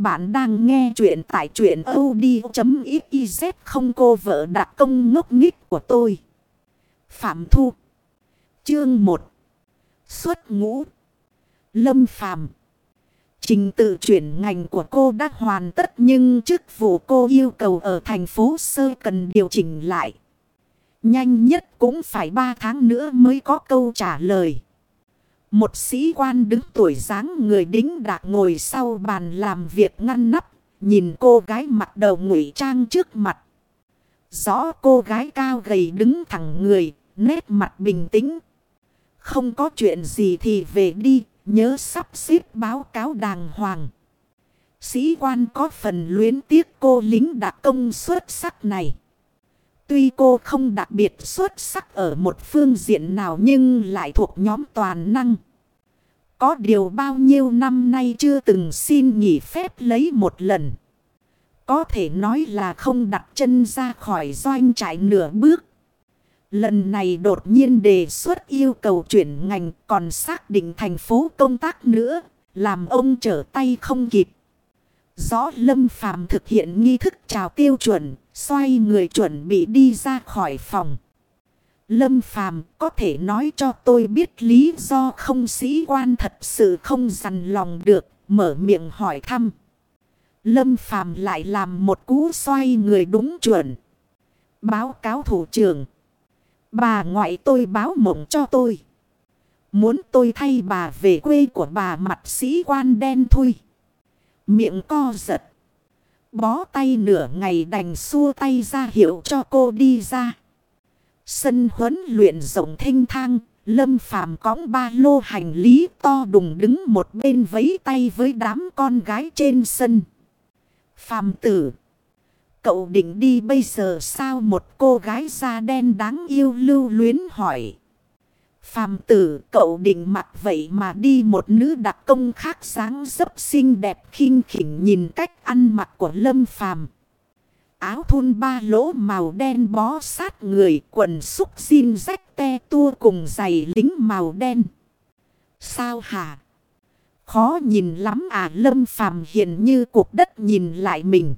Các bạn đang nghe chuyện tại chuyện od.xyz không cô vợ đặc công ngốc nghích của tôi. Phạm Thu Chương 1 Xuất ngũ Lâm Phàm Trình tự chuyển ngành của cô đã hoàn tất nhưng chức vụ cô yêu cầu ở thành phố Sơ cần điều chỉnh lại. Nhanh nhất cũng phải 3 tháng nữa mới có câu trả lời. Một sĩ quan đứng tuổi dáng người đính đạc ngồi sau bàn làm việc ngăn nắp. Nhìn cô gái mặt đầu ngụy trang trước mặt. Rõ cô gái cao gầy đứng thẳng người, nét mặt bình tĩnh. Không có chuyện gì thì về đi, nhớ sắp xếp báo cáo đàng hoàng. Sĩ quan có phần luyến tiếc cô lính đặc công xuất sắc này. Tuy cô không đặc biệt xuất sắc ở một phương diện nào nhưng lại thuộc nhóm toàn năng. Có điều bao nhiêu năm nay chưa từng xin nghỉ phép lấy một lần. Có thể nói là không đặt chân ra khỏi doanh trại nửa bước. Lần này đột nhiên đề xuất yêu cầu chuyển ngành còn xác định thành phố công tác nữa. Làm ông trở tay không kịp. Rõ Lâm Phàm thực hiện nghi thức chào tiêu chuẩn, xoay người chuẩn bị đi ra khỏi phòng. Lâm Phàm có thể nói cho tôi biết lý do không sĩ quan thật sự không dằn lòng được, mở miệng hỏi thăm. Lâm Phàm lại làm một cú xoay người đúng chuẩn. Báo cáo thủ trưởng. Bà ngoại tôi báo mộng cho tôi. Muốn tôi thay bà về quê của bà mặt sĩ quan đen thui. Miệng co giật. Bó tay nửa ngày đành xua tay ra hiệu cho cô đi ra. Sân huấn luyện rộng thanh thang, Lâm Phàm cõng ba lô hành lý to đùng đứng một bên vấy tay với đám con gái trên sân. Phàm tử. Cậu định đi bây giờ sao một cô gái da đen đáng yêu lưu luyến hỏi. Phàm tử, cậu định mặc vậy mà đi một nữ đặc công khác sáng dấp xinh đẹp khinh khỉnh nhìn cách ăn mặc của Lâm Phàm Áo thun ba lỗ màu đen bó sát người, quần xúc xin rách te tua cùng giày lính màu đen. Sao hả? Khó nhìn lắm à lâm phàm hiện như cuộc đất nhìn lại mình.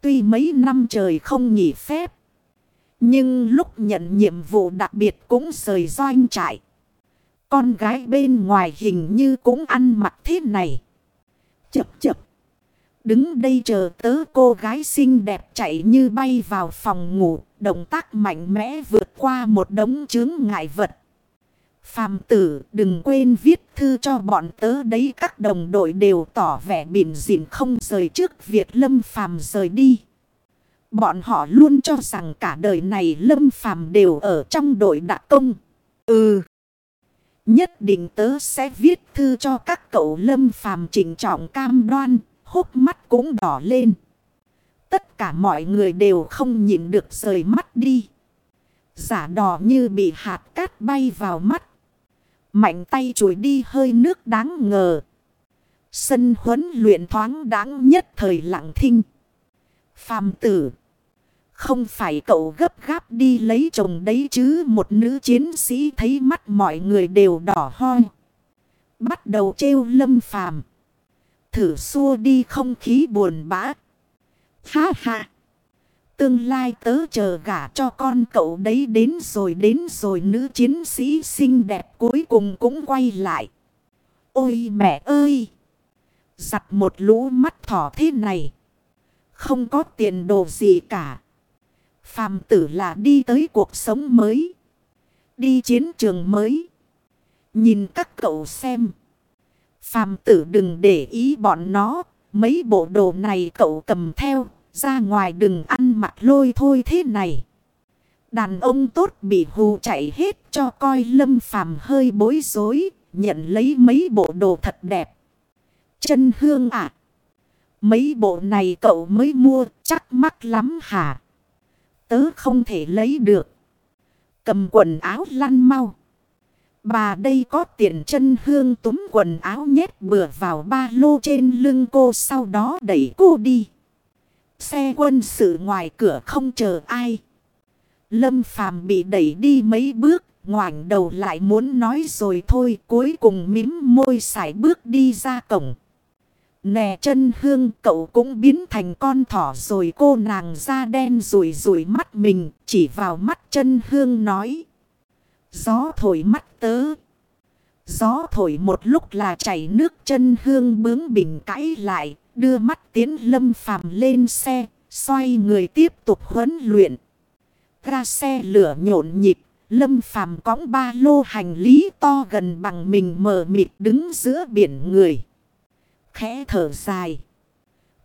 Tuy mấy năm trời không nghỉ phép. Nhưng lúc nhận nhiệm vụ đặc biệt cũng rời doanh trại. Con gái bên ngoài hình như cũng ăn mặc thế này. Chập chập. Đứng đây chờ tớ cô gái xinh đẹp chạy như bay vào phòng ngủ. Động tác mạnh mẽ vượt qua một đống chướng ngại vật. Phàm tử, đừng quên viết thư cho bọn tớ đấy, các đồng đội đều tỏ vẻ bỉn dịn không rời trước việc lâm phàm rời đi. Bọn họ luôn cho rằng cả đời này lâm phàm đều ở trong đội đặc công. Ừ. Nhất định tớ sẽ viết thư cho các cậu lâm phàm chỉnh trọng cam đoan, hốc mắt cũng đỏ lên. Tất cả mọi người đều không nhìn được rời mắt đi. Giả đỏ như bị hạt cát bay vào mắt. Mạnh tay chùi đi hơi nước đáng ngờ. Sân huấn luyện thoáng đáng nhất thời lặng thinh. Phàm tử. Không phải cậu gấp gáp đi lấy chồng đấy chứ, một nữ chiến sĩ thấy mắt mọi người đều đỏ hoi. Bắt đầu trêu lâm phàm thử xua đi không khí buồn bã. Ha ha! Tương lai tớ chờ gả cho con cậu đấy đến rồi đến rồi nữ chiến sĩ xinh đẹp cuối cùng cũng quay lại. Ôi mẹ ơi! Giặt một lũ mắt thỏ thế này. Không có tiền đồ gì cả. Phàm tử là đi tới cuộc sống mới. Đi chiến trường mới. Nhìn các cậu xem. Phàm tử đừng để ý bọn nó. Mấy bộ đồ này cậu cầm theo. Ra ngoài đừng ăn mặc lôi thôi thế này. Đàn ông tốt bị hù chạy hết cho coi lâm phàm hơi bối rối. Nhận lấy mấy bộ đồ thật đẹp. Chân hương ạ. mấy bộ này cậu mới mua, chắc mắc lắm hả? Tớ không thể lấy được. Cầm quần áo lăn mau. Bà đây có tiền chân hương túm quần áo nhét bừa vào ba lô trên lưng cô sau đó đẩy cô đi. Xe quân sự ngoài cửa không chờ ai. Lâm phàm bị đẩy đi mấy bước, ngoảnh đầu lại muốn nói rồi thôi cuối cùng mím môi sải bước đi ra cổng. Nè chân hương cậu cũng biến thành con thỏ rồi cô nàng da đen rủi rủi mắt mình chỉ vào mắt chân hương nói. Gió thổi mắt tớ. Gió thổi một lúc là chảy nước chân hương bướng bình cãi lại, đưa mắt tiến lâm phàm lên xe, xoay người tiếp tục huấn luyện. Ra xe lửa nhộn nhịp, lâm phàm cõng ba lô hành lý to gần bằng mình mờ mịt đứng giữa biển người. Khẽ thở dài.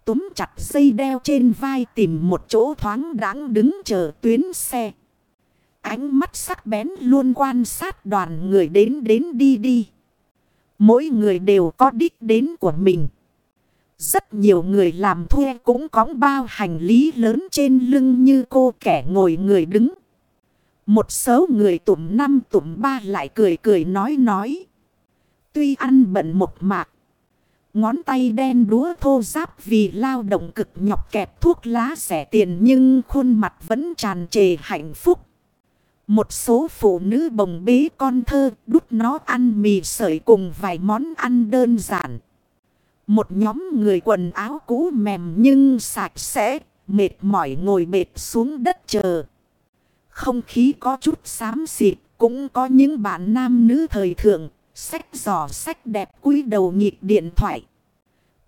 Túm chặt dây đeo trên vai tìm một chỗ thoáng đáng đứng chờ tuyến xe. Ánh mắt sắc bén luôn quan sát đoàn người đến đến đi đi. Mỗi người đều có đích đến của mình. Rất nhiều người làm thuê cũng có bao hành lý lớn trên lưng như cô kẻ ngồi người đứng. Một số người tụm năm tụm ba lại cười cười nói nói. Tuy ăn bận một mạc. Ngón tay đen đúa thô giáp vì lao động cực nhọc kẹp thuốc lá rẻ tiền nhưng khuôn mặt vẫn tràn trề hạnh phúc. Một số phụ nữ bồng bế con thơ đút nó ăn mì sợi cùng vài món ăn đơn giản. Một nhóm người quần áo cũ mềm nhưng sạch sẽ, mệt mỏi ngồi bệt xuống đất chờ. Không khí có chút xám xịt, cũng có những bạn nam nữ thời thượng, sách giỏ sách đẹp cúi đầu nhịp điện thoại.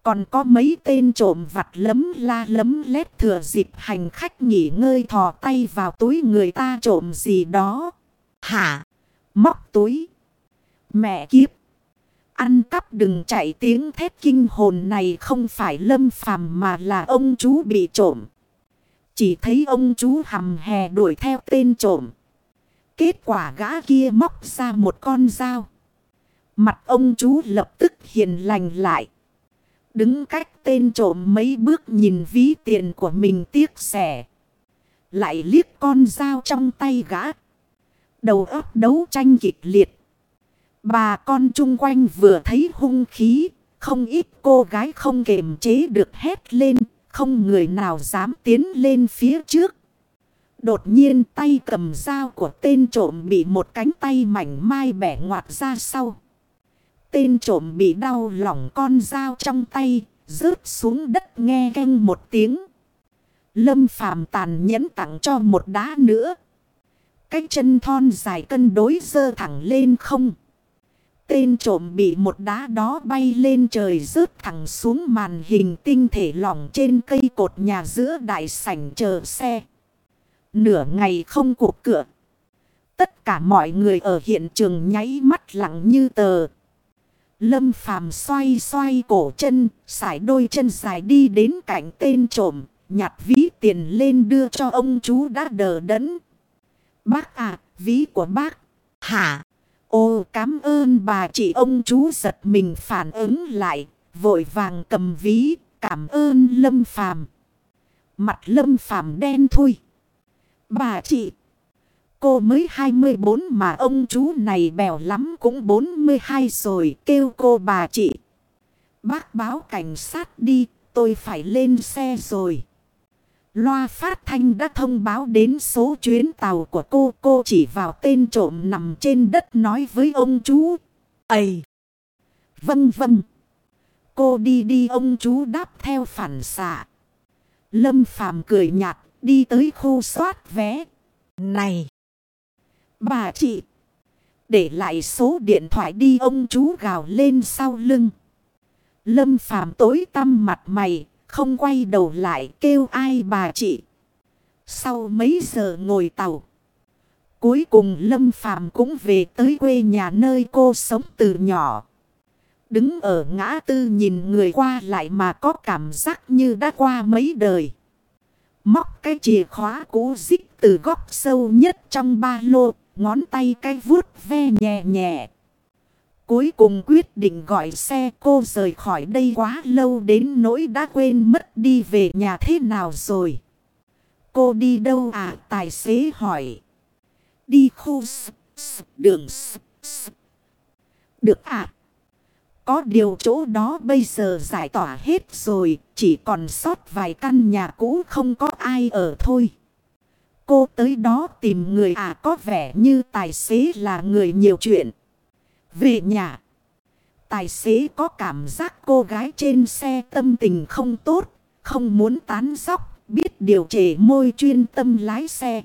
Còn có mấy tên trộm vặt lấm la lấm lét thừa dịp hành khách nghỉ ngơi thò tay vào túi người ta trộm gì đó. Hả? Móc túi. Mẹ kiếp. Ăn cắp đừng chạy tiếng thét kinh hồn này không phải lâm phàm mà là ông chú bị trộm. Chỉ thấy ông chú hầm hè đuổi theo tên trộm. Kết quả gã kia móc ra một con dao. Mặt ông chú lập tức hiền lành lại. Đứng cách tên trộm mấy bước nhìn ví tiền của mình tiếc xẻ. Lại liếc con dao trong tay gã. Đầu óc đấu tranh kịch liệt. Bà con chung quanh vừa thấy hung khí. Không ít cô gái không kềm chế được hét lên. Không người nào dám tiến lên phía trước. Đột nhiên tay cầm dao của tên trộm bị một cánh tay mảnh mai bẻ ngoặt ra sau. Tên trộm bị đau lỏng con dao trong tay, rớt xuống đất nghe canh một tiếng. Lâm phàm tàn nhẫn tặng cho một đá nữa. Cái chân thon dài cân đối dơ thẳng lên không. Tên trộm bị một đá đó bay lên trời rớt thẳng xuống màn hình tinh thể lỏng trên cây cột nhà giữa đại sảnh chờ xe. Nửa ngày không cuộc cửa. Tất cả mọi người ở hiện trường nháy mắt lặng như tờ. Lâm phàm xoay xoay cổ chân, sải đôi chân dài đi đến cạnh tên trộm, nhặt ví tiền lên đưa cho ông chú đã đờ đẫn. Bác à, ví của bác. Hả? Ô cảm ơn bà chị ông chú giật mình phản ứng lại, vội vàng cầm ví, cảm ơn Lâm phàm. Mặt Lâm phàm đen thui. Bà chị. Cô mới 24 mà ông chú này bèo lắm cũng 42 rồi, kêu cô bà chị. Bác báo cảnh sát đi, tôi phải lên xe rồi. Loa phát thanh đã thông báo đến số chuyến tàu của cô. Cô chỉ vào tên trộm nằm trên đất nói với ông chú. Ây! Vâng vâng. Cô đi đi, ông chú đáp theo phản xạ. Lâm Phàm cười nhạt, đi tới khu soát vé. Này! Bà chị. Để lại số điện thoại đi ông chú gào lên sau lưng. Lâm phàm tối tăm mặt mày. Không quay đầu lại kêu ai bà chị. Sau mấy giờ ngồi tàu. Cuối cùng Lâm Phàm cũng về tới quê nhà nơi cô sống từ nhỏ. Đứng ở ngã tư nhìn người qua lại mà có cảm giác như đã qua mấy đời. Móc cái chìa khóa cũ dích từ góc sâu nhất trong ba lô, ngón tay cái vuốt ve nhẹ nhẹ. Cuối cùng quyết định gọi xe cô rời khỏi đây quá lâu đến nỗi đã quên mất đi về nhà thế nào rồi. Cô đi đâu à? Tài xế hỏi. Đi khu s, s, đường s, s. Được à? Có điều chỗ đó bây giờ giải tỏa hết rồi. Chỉ còn sót vài căn nhà cũ không có ai ở thôi. Cô tới đó tìm người à có vẻ như tài xế là người nhiều chuyện. Về nhà. Tài xế có cảm giác cô gái trên xe tâm tình không tốt, không muốn tán sóc. biết điều trễ môi chuyên tâm lái xe.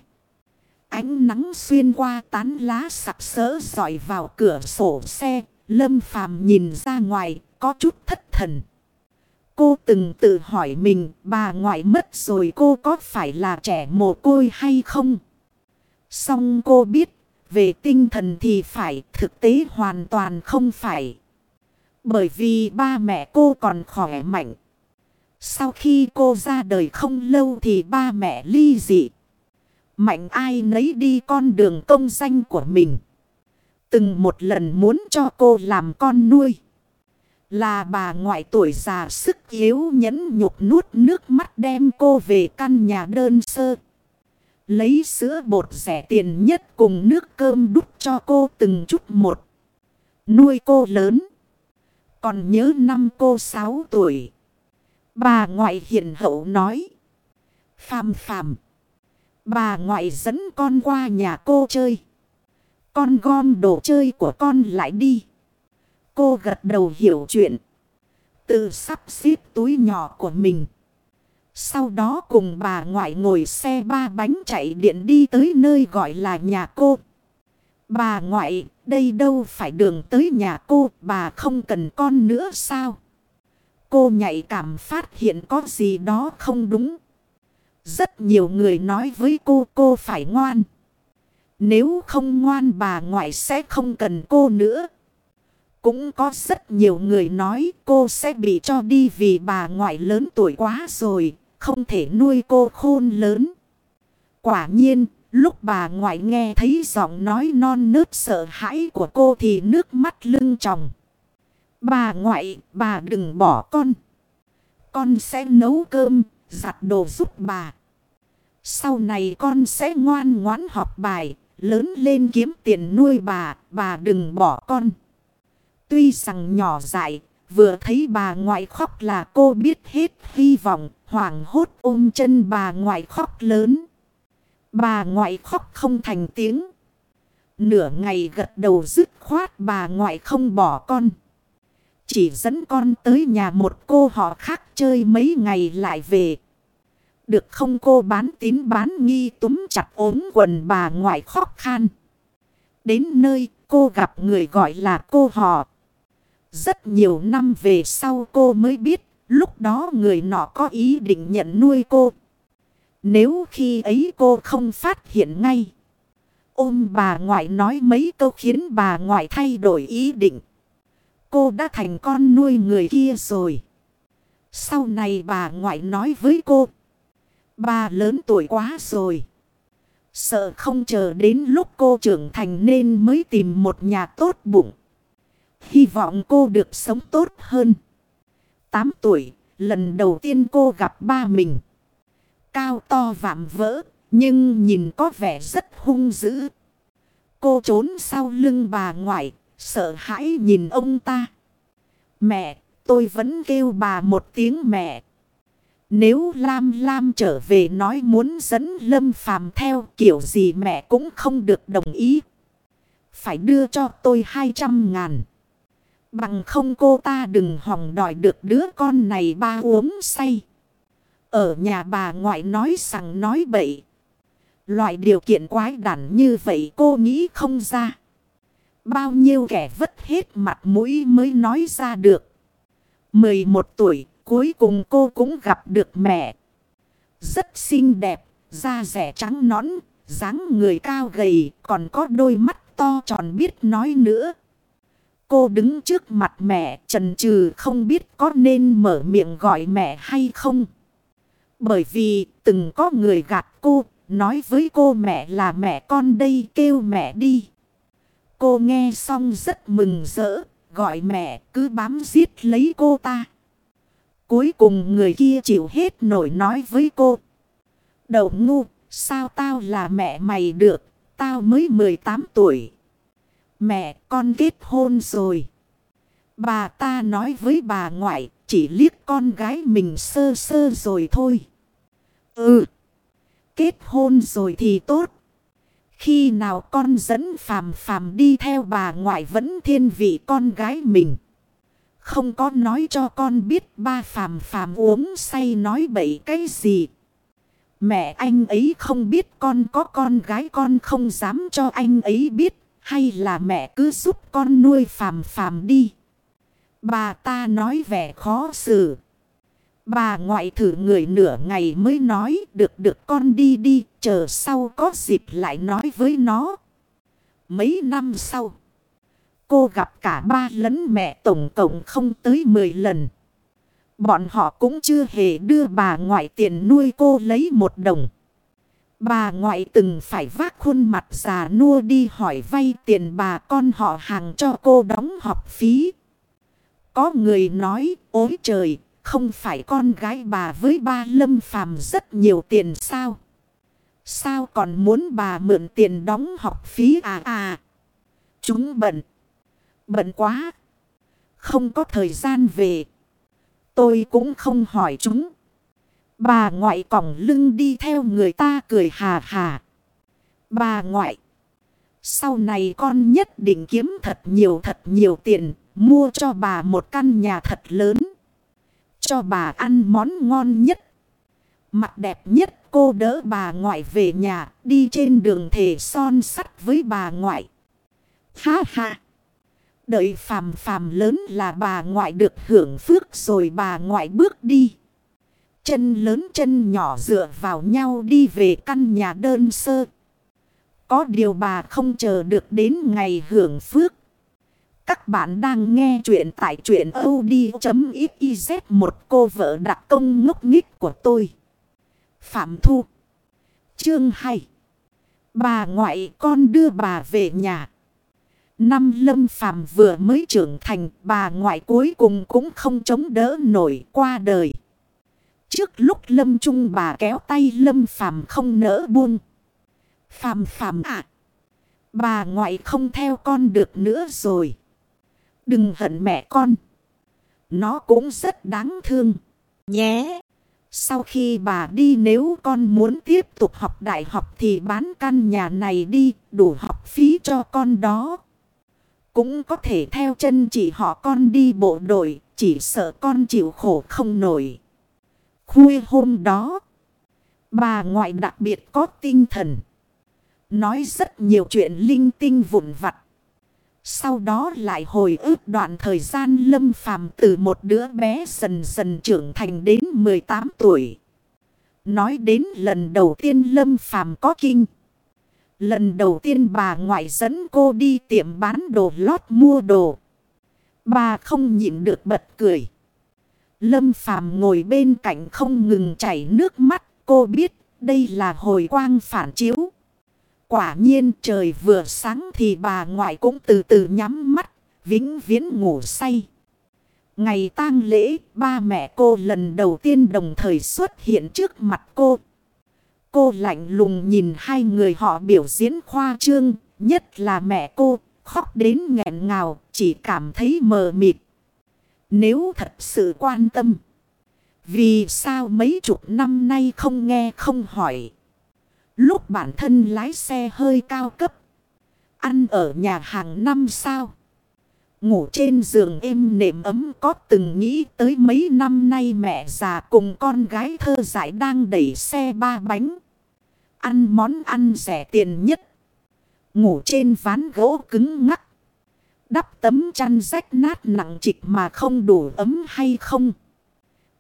Ánh nắng xuyên qua tán lá sặc sỡ dọi vào cửa sổ xe, lâm phàm nhìn ra ngoài, có chút thất thần. Cô từng tự hỏi mình, bà ngoại mất rồi cô có phải là trẻ mồ côi hay không? Xong cô biết, về tinh thần thì phải, thực tế hoàn toàn không phải. Bởi vì ba mẹ cô còn khỏe mạnh. Sau khi cô ra đời không lâu thì ba mẹ ly dị. Mạnh ai nấy đi con đường công danh của mình. Từng một lần muốn cho cô làm con nuôi. Là bà ngoại tuổi già sức yếu nhẫn nhục nuốt nước mắt đem cô về căn nhà đơn sơ. Lấy sữa bột rẻ tiền nhất cùng nước cơm đút cho cô từng chút một. Nuôi cô lớn. Còn nhớ năm cô 6 tuổi. Bà ngoại hiền hậu nói. Phàm phàm. Bà ngoại dẫn con qua nhà cô chơi. Con gom đồ chơi của con lại đi. Cô gật đầu hiểu chuyện. Tự sắp xếp túi nhỏ của mình. Sau đó cùng bà ngoại ngồi xe ba bánh chạy điện đi tới nơi gọi là nhà cô. Bà ngoại, đây đâu phải đường tới nhà cô, bà không cần con nữa sao? Cô nhạy cảm phát hiện có gì đó không đúng. Rất nhiều người nói với cô cô phải ngoan. Nếu không ngoan bà ngoại sẽ không cần cô nữa. Cũng có rất nhiều người nói cô sẽ bị cho đi vì bà ngoại lớn tuổi quá rồi, không thể nuôi cô khôn lớn. Quả nhiên, lúc bà ngoại nghe thấy giọng nói non nớt sợ hãi của cô thì nước mắt lưng tròng. Bà ngoại, bà đừng bỏ con. Con sẽ nấu cơm, giặt đồ giúp bà. Sau này con sẽ ngoan ngoãn học bài, lớn lên kiếm tiền nuôi bà, bà đừng bỏ con. Tuy rằng nhỏ dại, vừa thấy bà ngoại khóc là cô biết hết hy vọng, hoảng hốt ôm chân bà ngoại khóc lớn. Bà ngoại khóc không thành tiếng. Nửa ngày gật đầu dứt khoát bà ngoại không bỏ con. Chỉ dẫn con tới nhà một cô họ khác chơi mấy ngày lại về. Được không cô bán tín bán nghi túm chặt ốm quần bà ngoại khóc khan. Đến nơi cô gặp người gọi là cô họ. Rất nhiều năm về sau cô mới biết, lúc đó người nọ có ý định nhận nuôi cô. Nếu khi ấy cô không phát hiện ngay. Ôm bà ngoại nói mấy câu khiến bà ngoại thay đổi ý định. Cô đã thành con nuôi người kia rồi. Sau này bà ngoại nói với cô. Bà lớn tuổi quá rồi. Sợ không chờ đến lúc cô trưởng thành nên mới tìm một nhà tốt bụng. Hy vọng cô được sống tốt hơn. 8 tuổi, lần đầu tiên cô gặp ba mình. Cao to vạm vỡ, nhưng nhìn có vẻ rất hung dữ. Cô trốn sau lưng bà ngoại, sợ hãi nhìn ông ta. Mẹ, tôi vẫn kêu bà một tiếng mẹ. Nếu Lam Lam trở về nói muốn dẫn Lâm Phàm theo kiểu gì mẹ cũng không được đồng ý. Phải đưa cho tôi 200 ngàn. Bằng không cô ta đừng hòng đòi được đứa con này ba uống say. Ở nhà bà ngoại nói rằng nói bậy. Loại điều kiện quái đản như vậy cô nghĩ không ra. Bao nhiêu kẻ vất hết mặt mũi mới nói ra được. 11 tuổi cuối cùng cô cũng gặp được mẹ. Rất xinh đẹp, da rẻ trắng nõn, dáng người cao gầy, còn có đôi mắt to tròn biết nói nữa. Cô đứng trước mặt mẹ trần trừ không biết có nên mở miệng gọi mẹ hay không. Bởi vì từng có người gạt cô, nói với cô mẹ là mẹ con đây kêu mẹ đi. Cô nghe xong rất mừng rỡ, gọi mẹ cứ bám giết lấy cô ta. Cuối cùng người kia chịu hết nổi nói với cô. Đậu ngu, sao tao là mẹ mày được, tao mới 18 tuổi. Mẹ con kết hôn rồi. Bà ta nói với bà ngoại, chỉ liếc con gái mình sơ sơ rồi thôi. Ừ. Kết hôn rồi thì tốt. Khi nào con dẫn phàm phàm đi theo bà ngoại vẫn thiên vị con gái mình. Không có nói cho con biết ba phàm phàm uống say nói bậy cái gì. Mẹ anh ấy không biết con có con gái con không dám cho anh ấy biết. Hay là mẹ cứ giúp con nuôi phàm phàm đi. Bà ta nói vẻ khó xử. Bà ngoại thử người nửa ngày mới nói, được được, con đi đi. Chờ sau có dịp lại nói với nó. Mấy năm sau. Cô gặp cả ba lẫn mẹ tổng cộng không tới 10 lần. Bọn họ cũng chưa hề đưa bà ngoại tiền nuôi cô lấy một đồng. Bà ngoại từng phải vác khuôn mặt già nua đi hỏi vay tiền bà con họ hàng cho cô đóng học phí. Có người nói, ôi trời, không phải con gái bà với ba lâm phàm rất nhiều tiền sao? Sao còn muốn bà mượn tiền đóng học phí à à? Chúng bận. Bận quá. Không có thời gian về. Tôi cũng không hỏi chúng. Bà ngoại còng lưng đi theo người ta cười hà hà. Bà ngoại. Sau này con nhất định kiếm thật nhiều thật nhiều tiền. Mua cho bà một căn nhà thật lớn. Cho bà ăn món ngon nhất. Mặt đẹp nhất, cô đỡ bà ngoại về nhà. Đi trên đường thể son sắt với bà ngoại. Ha ha. Đợi phàm phàm lớn là bà ngoại được hưởng phước rồi bà ngoại bước đi. Chân lớn chân nhỏ dựa vào nhau đi về căn nhà đơn sơ. Có điều bà không chờ được đến ngày hưởng phước. Các bạn đang nghe chuyện tại chuyện od.xyz một cô vợ đặc công ngốc nghích của tôi. Phạm Thu Chương 2 Bà ngoại con đưa bà về nhà. Năm lâm phàm vừa mới trưởng thành, bà ngoại cuối cùng cũng không chống đỡ nổi qua đời. Trước lúc lâm trung bà kéo tay lâm phàm không nỡ buông. Phàm phàm ạ. bà ngoại không theo con được nữa rồi. Đừng hận mẹ con. Nó cũng rất đáng thương. Nhé. Sau khi bà đi nếu con muốn tiếp tục học đại học thì bán căn nhà này đi đủ học phí cho con đó. Cũng có thể theo chân chỉ họ con đi bộ đội, chỉ sợ con chịu khổ không nổi. Khuya hôm đó, bà ngoại đặc biệt có tinh thần. Nói rất nhiều chuyện linh tinh vụn vặt. Sau đó lại hồi ức đoạn thời gian lâm phàm từ một đứa bé dần dần trưởng thành đến 18 tuổi. Nói đến lần đầu tiên lâm phàm có kinh. Lần đầu tiên bà ngoại dẫn cô đi tiệm bán đồ lót mua đồ. Bà không nhịn được bật cười. Lâm Phàm ngồi bên cạnh không ngừng chảy nước mắt. Cô biết đây là hồi quang phản chiếu. Quả nhiên trời vừa sáng thì bà ngoại cũng từ từ nhắm mắt. Vĩnh viễn ngủ say. Ngày tang lễ, ba mẹ cô lần đầu tiên đồng thời xuất hiện trước mặt cô. Cô lạnh lùng nhìn hai người họ biểu diễn khoa trương, nhất là mẹ cô, khóc đến nghẹn ngào, chỉ cảm thấy mờ mịt. Nếu thật sự quan tâm, vì sao mấy chục năm nay không nghe không hỏi. Lúc bản thân lái xe hơi cao cấp, ăn ở nhà hàng năm sao. Ngủ trên giường êm nệm ấm có từng nghĩ tới mấy năm nay mẹ già cùng con gái thơ giải đang đẩy xe ba bánh ăn món ăn rẻ tiền nhất. Ngủ trên ván gỗ cứng ngắc. Đắp tấm chăn rách nát nặng trịch mà không đủ ấm hay không.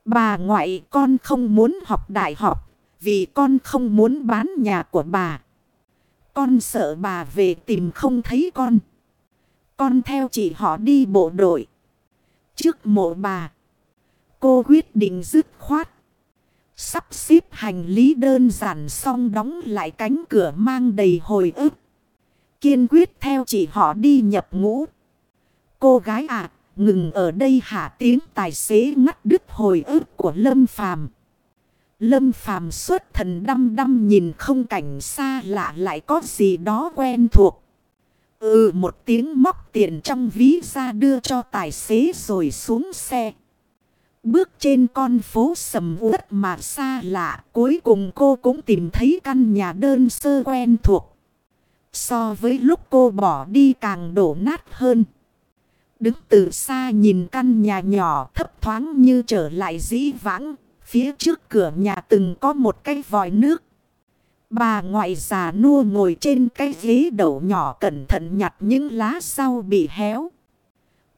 Bà ngoại, con không muốn học đại học. Vì con không muốn bán nhà của bà. Con sợ bà về tìm không thấy con. Con theo chị họ đi bộ đội. Trước mộ bà. Cô quyết định dứt khoát Sắp xếp hành lý đơn giản xong đóng lại cánh cửa mang đầy hồi ức. Kiên quyết theo chị họ đi nhập ngũ. Cô gái ạ, ngừng ở đây hạ tiếng tài xế ngắt đứt hồi ức của Lâm Phàm. Lâm Phàm xuất thần đăm đăm nhìn không cảnh xa lạ lại có gì đó quen thuộc. Ừ một tiếng móc tiền trong ví ra đưa cho tài xế rồi xuống xe. Bước trên con phố sầm uất mà xa lạ, cuối cùng cô cũng tìm thấy căn nhà đơn sơ quen thuộc. So với lúc cô bỏ đi càng đổ nát hơn. Đứng từ xa nhìn căn nhà nhỏ thấp thoáng như trở lại dĩ vãng. Phía trước cửa nhà từng có một cái vòi nước. Bà ngoại già nua ngồi trên cái ghế đầu nhỏ cẩn thận nhặt những lá sau bị héo.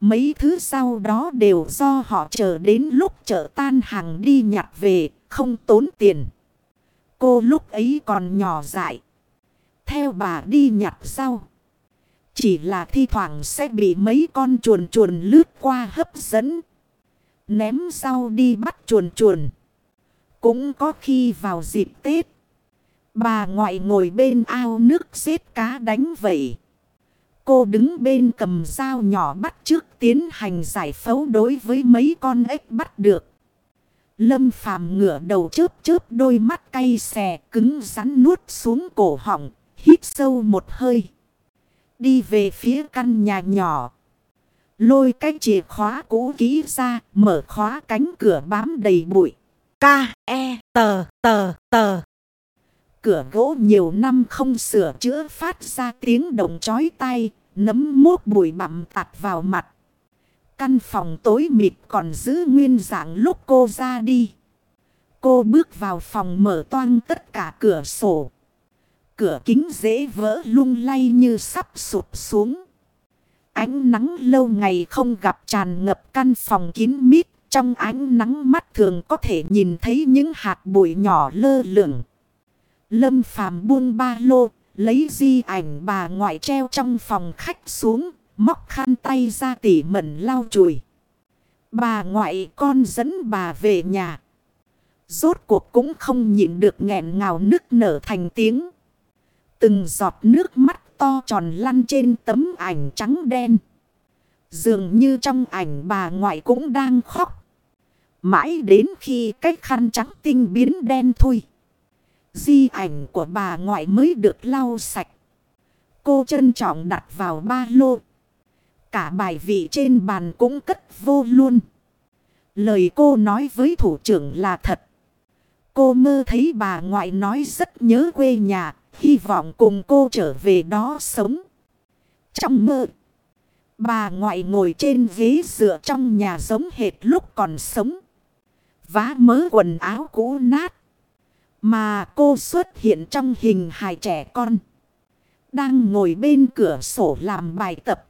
Mấy thứ sau đó đều do họ chờ đến lúc chợ tan hàng đi nhặt về, không tốn tiền. Cô lúc ấy còn nhỏ dại. Theo bà đi nhặt sau. Chỉ là thi thoảng sẽ bị mấy con chuồn chuồn lướt qua hấp dẫn. Ném rau đi bắt chuồn chuồn. Cũng có khi vào dịp Tết. Bà ngoại ngồi bên ao nước xếp cá đánh vậy. Cô đứng bên cầm dao nhỏ bắt trước tiến hành giải phẫu đối với mấy con ếch bắt được. Lâm phàm ngửa đầu chớp chớp đôi mắt cay xè cứng rắn nuốt xuống cổ họng, hít sâu một hơi. Đi về phía căn nhà nhỏ. Lôi cái chìa khóa cũ kỹ ra, mở khóa cánh cửa bám đầy bụi. K, E, tờ, tờ, tờ. Cửa gỗ nhiều năm không sửa chữa phát ra tiếng động chói tay, nấm mốt bụi bặm tạt vào mặt. Căn phòng tối mịt còn giữ nguyên dạng lúc cô ra đi. Cô bước vào phòng mở toang tất cả cửa sổ. Cửa kính dễ vỡ lung lay như sắp sụp xuống. Ánh nắng lâu ngày không gặp tràn ngập căn phòng kín mít. Trong ánh nắng mắt thường có thể nhìn thấy những hạt bụi nhỏ lơ lửng. Lâm phàm buông ba lô, lấy di ảnh bà ngoại treo trong phòng khách xuống, móc khăn tay ra tỉ mẩn lau chùi. Bà ngoại con dẫn bà về nhà. Rốt cuộc cũng không nhịn được nghẹn ngào nức nở thành tiếng. Từng giọt nước mắt to tròn lăn trên tấm ảnh trắng đen. Dường như trong ảnh bà ngoại cũng đang khóc. Mãi đến khi cái khăn trắng tinh biến đen thui. Di ảnh của bà ngoại mới được lau sạch. Cô trân trọng đặt vào ba lô. Cả bài vị trên bàn cũng cất vô luôn. Lời cô nói với thủ trưởng là thật. Cô mơ thấy bà ngoại nói rất nhớ quê nhà, hy vọng cùng cô trở về đó sống. Trong mơ, bà ngoại ngồi trên ghế dựa trong nhà giống hệt lúc còn sống. Vá mớ quần áo cũ nát. Mà cô xuất hiện trong hình hài trẻ con. Đang ngồi bên cửa sổ làm bài tập.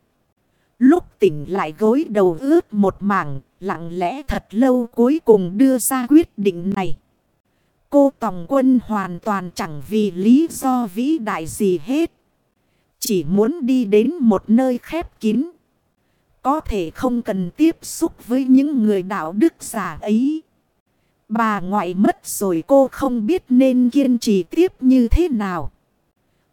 Lúc tỉnh lại gối đầu ướt một mảng, lặng lẽ thật lâu cuối cùng đưa ra quyết định này. Cô Tòng Quân hoàn toàn chẳng vì lý do vĩ đại gì hết. Chỉ muốn đi đến một nơi khép kín. Có thể không cần tiếp xúc với những người đạo đức giả ấy. Bà ngoại mất rồi cô không biết nên kiên trì tiếp như thế nào.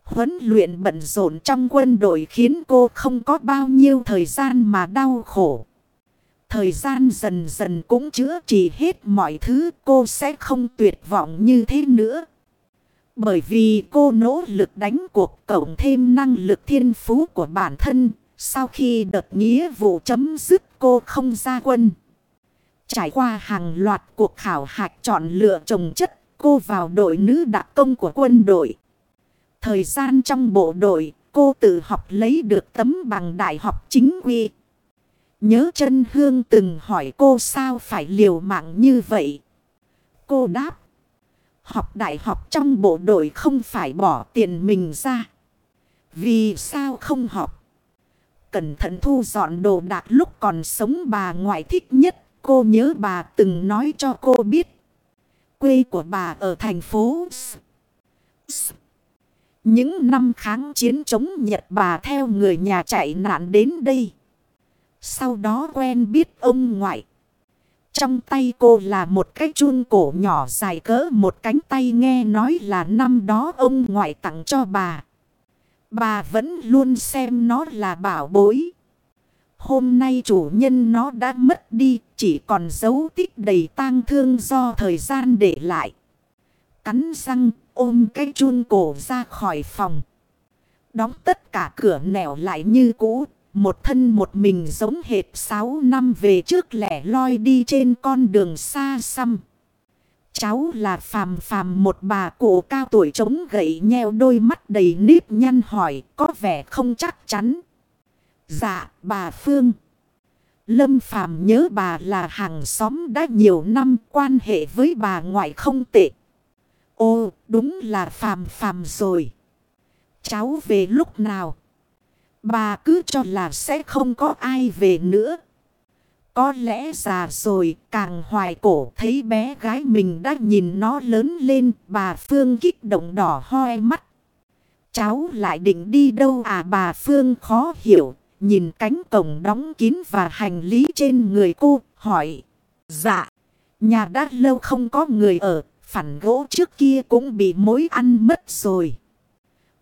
Huấn luyện bận rộn trong quân đội khiến cô không có bao nhiêu thời gian mà đau khổ. Thời gian dần dần cũng chữa trị hết mọi thứ cô sẽ không tuyệt vọng như thế nữa. Bởi vì cô nỗ lực đánh cuộc cộng thêm năng lực thiên phú của bản thân. Sau khi đợt nghĩa vụ chấm dứt cô không ra quân. Trải qua hàng loạt cuộc khảo hạch chọn lựa trồng chất, cô vào đội nữ đặc công của quân đội. Thời gian trong bộ đội, cô tự học lấy được tấm bằng đại học chính quy. Nhớ chân hương từng hỏi cô sao phải liều mạng như vậy. Cô đáp. Học đại học trong bộ đội không phải bỏ tiền mình ra. Vì sao không học? Cẩn thận thu dọn đồ đạc lúc còn sống bà ngoại thích nhất. Cô nhớ bà từng nói cho cô biết. Quê của bà ở thành phố Những năm kháng chiến chống Nhật bà theo người nhà chạy nạn đến đây. Sau đó quen biết ông ngoại. Trong tay cô là một cái chun cổ nhỏ dài cỡ một cánh tay nghe nói là năm đó ông ngoại tặng cho bà. Bà vẫn luôn xem nó là bảo bối. Hôm nay chủ nhân nó đã mất đi, chỉ còn dấu tích đầy tang thương do thời gian để lại. Cắn răng, ôm cái chun cổ ra khỏi phòng. Đóng tất cả cửa nẻo lại như cũ, một thân một mình giống hệt 6 năm về trước lẻ loi đi trên con đường xa xăm. Cháu là phàm phàm một bà cụ cao tuổi trống gậy nheo đôi mắt đầy nếp nhăn hỏi có vẻ không chắc chắn. Dạ bà Phương. Lâm Phàm nhớ bà là hàng xóm đã nhiều năm quan hệ với bà ngoại không tệ. Ô, đúng là Phàm Phàm rồi. Cháu về lúc nào? Bà cứ cho là sẽ không có ai về nữa. Có lẽ già rồi càng hoài cổ thấy bé gái mình đã nhìn nó lớn lên bà Phương kích động đỏ hoe mắt. Cháu lại định đi đâu à bà Phương khó hiểu nhìn cánh cổng đóng kín và hành lý trên người cô hỏi. Dạ, nhà đã lâu không có người ở phản gỗ trước kia cũng bị mối ăn mất rồi.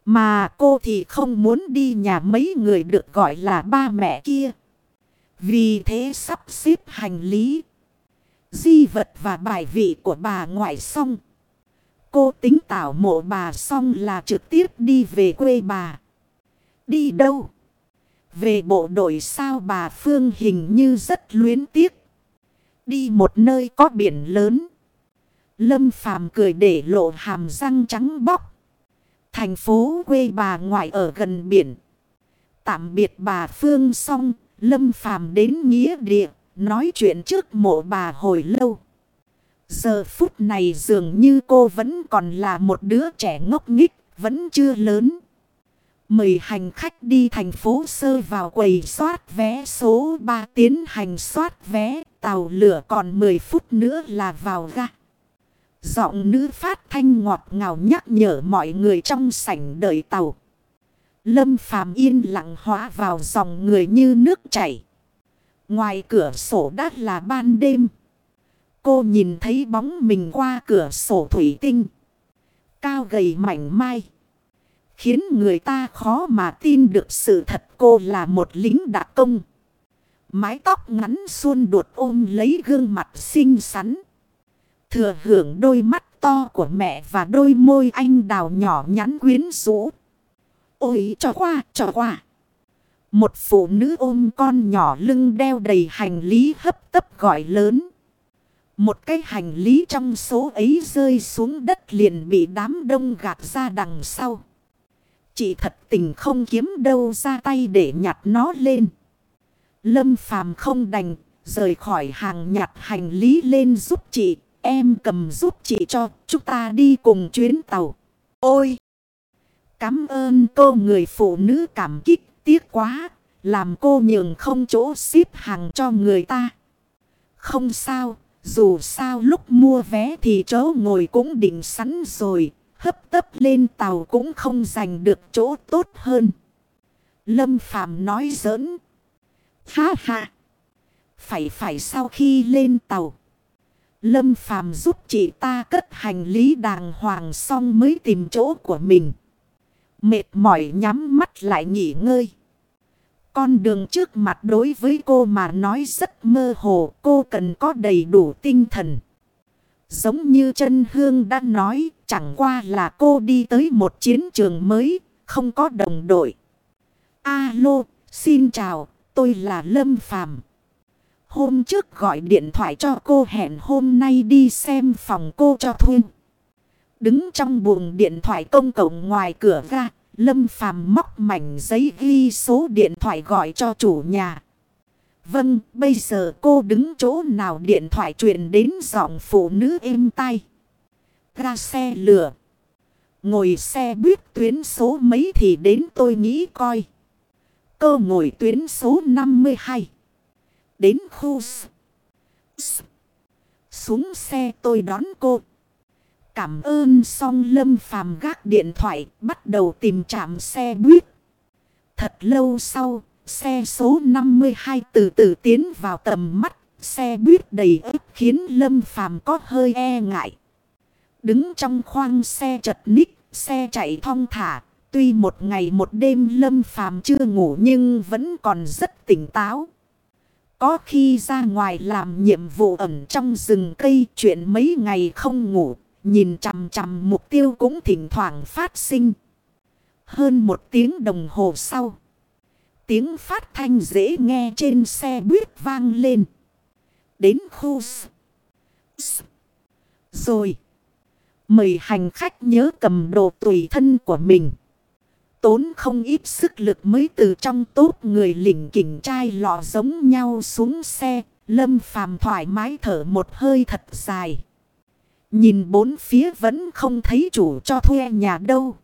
Mà cô thì không muốn đi nhà mấy người được gọi là ba mẹ kia. Vì thế sắp xếp hành lý. Di vật và bài vị của bà ngoại xong. Cô tính tảo mộ bà xong là trực tiếp đi về quê bà. Đi đâu? Về bộ đội sao bà Phương hình như rất luyến tiếc. Đi một nơi có biển lớn. Lâm Phàm cười để lộ hàm răng trắng bóc. Thành phố quê bà ngoại ở gần biển. Tạm biệt bà Phương xong, Lâm Phàm đến nghĩa địa, nói chuyện trước mộ bà hồi lâu. Giờ phút này dường như cô vẫn còn là một đứa trẻ ngốc nghích, vẫn chưa lớn. Mời hành khách đi thành phố sơ vào quầy soát vé số 3 tiến hành soát vé, tàu lửa còn 10 phút nữa là vào ga. Giọng nữ phát thanh ngọt ngào nhắc nhở mọi người trong sảnh đợi tàu. Lâm phàm yên lặng hóa vào dòng người như nước chảy. Ngoài cửa sổ đắt là ban đêm. Cô nhìn thấy bóng mình qua cửa sổ thủy tinh. Cao gầy mảnh mai. Khiến người ta khó mà tin được sự thật cô là một lính đặc công. Mái tóc ngắn xuôn đuột ôm lấy gương mặt xinh xắn. Thừa hưởng đôi mắt to của mẹ và đôi môi anh đào nhỏ nhắn quyến rũ. Ôi cho qua, cho qua. Một phụ nữ ôm con nhỏ lưng đeo đầy hành lý hấp tấp gọi lớn. Một cái hành lý trong số ấy rơi xuống đất liền bị đám đông gạt ra đằng sau. Chị thật tình không kiếm đâu ra tay để nhặt nó lên. Lâm phàm không đành, rời khỏi hàng nhặt hành lý lên giúp chị. Em cầm giúp chị cho, chúng ta đi cùng chuyến tàu. Ôi! Cảm ơn cô người phụ nữ cảm kích, tiếc quá, làm cô nhường không chỗ xếp hàng cho người ta. Không sao, dù sao lúc mua vé thì chỗ ngồi cũng định sẵn rồi, hấp tấp lên tàu cũng không giành được chỗ tốt hơn. Lâm Phàm nói giỡn. Ha ha! Phải phải sau khi lên tàu. Lâm Phàm giúp chị ta cất hành lý đàng hoàng xong mới tìm chỗ của mình. Mệt mỏi nhắm mắt lại nghỉ ngơi. Con đường trước mặt đối với cô mà nói rất mơ hồ. Cô cần có đầy đủ tinh thần. Giống như chân hương đã nói. Chẳng qua là cô đi tới một chiến trường mới. Không có đồng đội. Alo, xin chào. Tôi là Lâm Phàm Hôm trước gọi điện thoại cho cô hẹn hôm nay đi xem phòng cô cho thuê. Đứng trong buồng điện thoại công cộng ngoài cửa ra, Lâm Phàm móc mảnh giấy ghi số điện thoại gọi cho chủ nhà. Vâng, bây giờ cô đứng chỗ nào điện thoại truyền đến giọng phụ nữ êm tay. Ra xe lửa. Ngồi xe buýt tuyến số mấy thì đến tôi nghĩ coi. Cô ngồi tuyến số 52 đến khu Xuống xe tôi đón cô. Cảm ơn song lâm phàm gác điện thoại bắt đầu tìm trạm xe buýt. Thật lâu sau, xe số 52 từ từ tiến vào tầm mắt. Xe buýt đầy ếp khiến lâm phàm có hơi e ngại. Đứng trong khoang xe chật ních, xe chạy thong thả. Tuy một ngày một đêm lâm phàm chưa ngủ nhưng vẫn còn rất tỉnh táo. Có khi ra ngoài làm nhiệm vụ ẩn trong rừng cây chuyện mấy ngày không ngủ. Nhìn chằm chằm mục tiêu cũng thỉnh thoảng phát sinh. Hơn một tiếng đồng hồ sau. Tiếng phát thanh dễ nghe trên xe buýt vang lên. Đến khu Rồi. Mời hành khách nhớ cầm đồ tùy thân của mình. Tốn không ít sức lực mới từ trong tốt người lỉnh kỉnh trai lọ giống nhau xuống xe. Lâm phàm thoải mái thở một hơi thật dài. Nhìn bốn phía vẫn không thấy chủ cho thuê nhà đâu.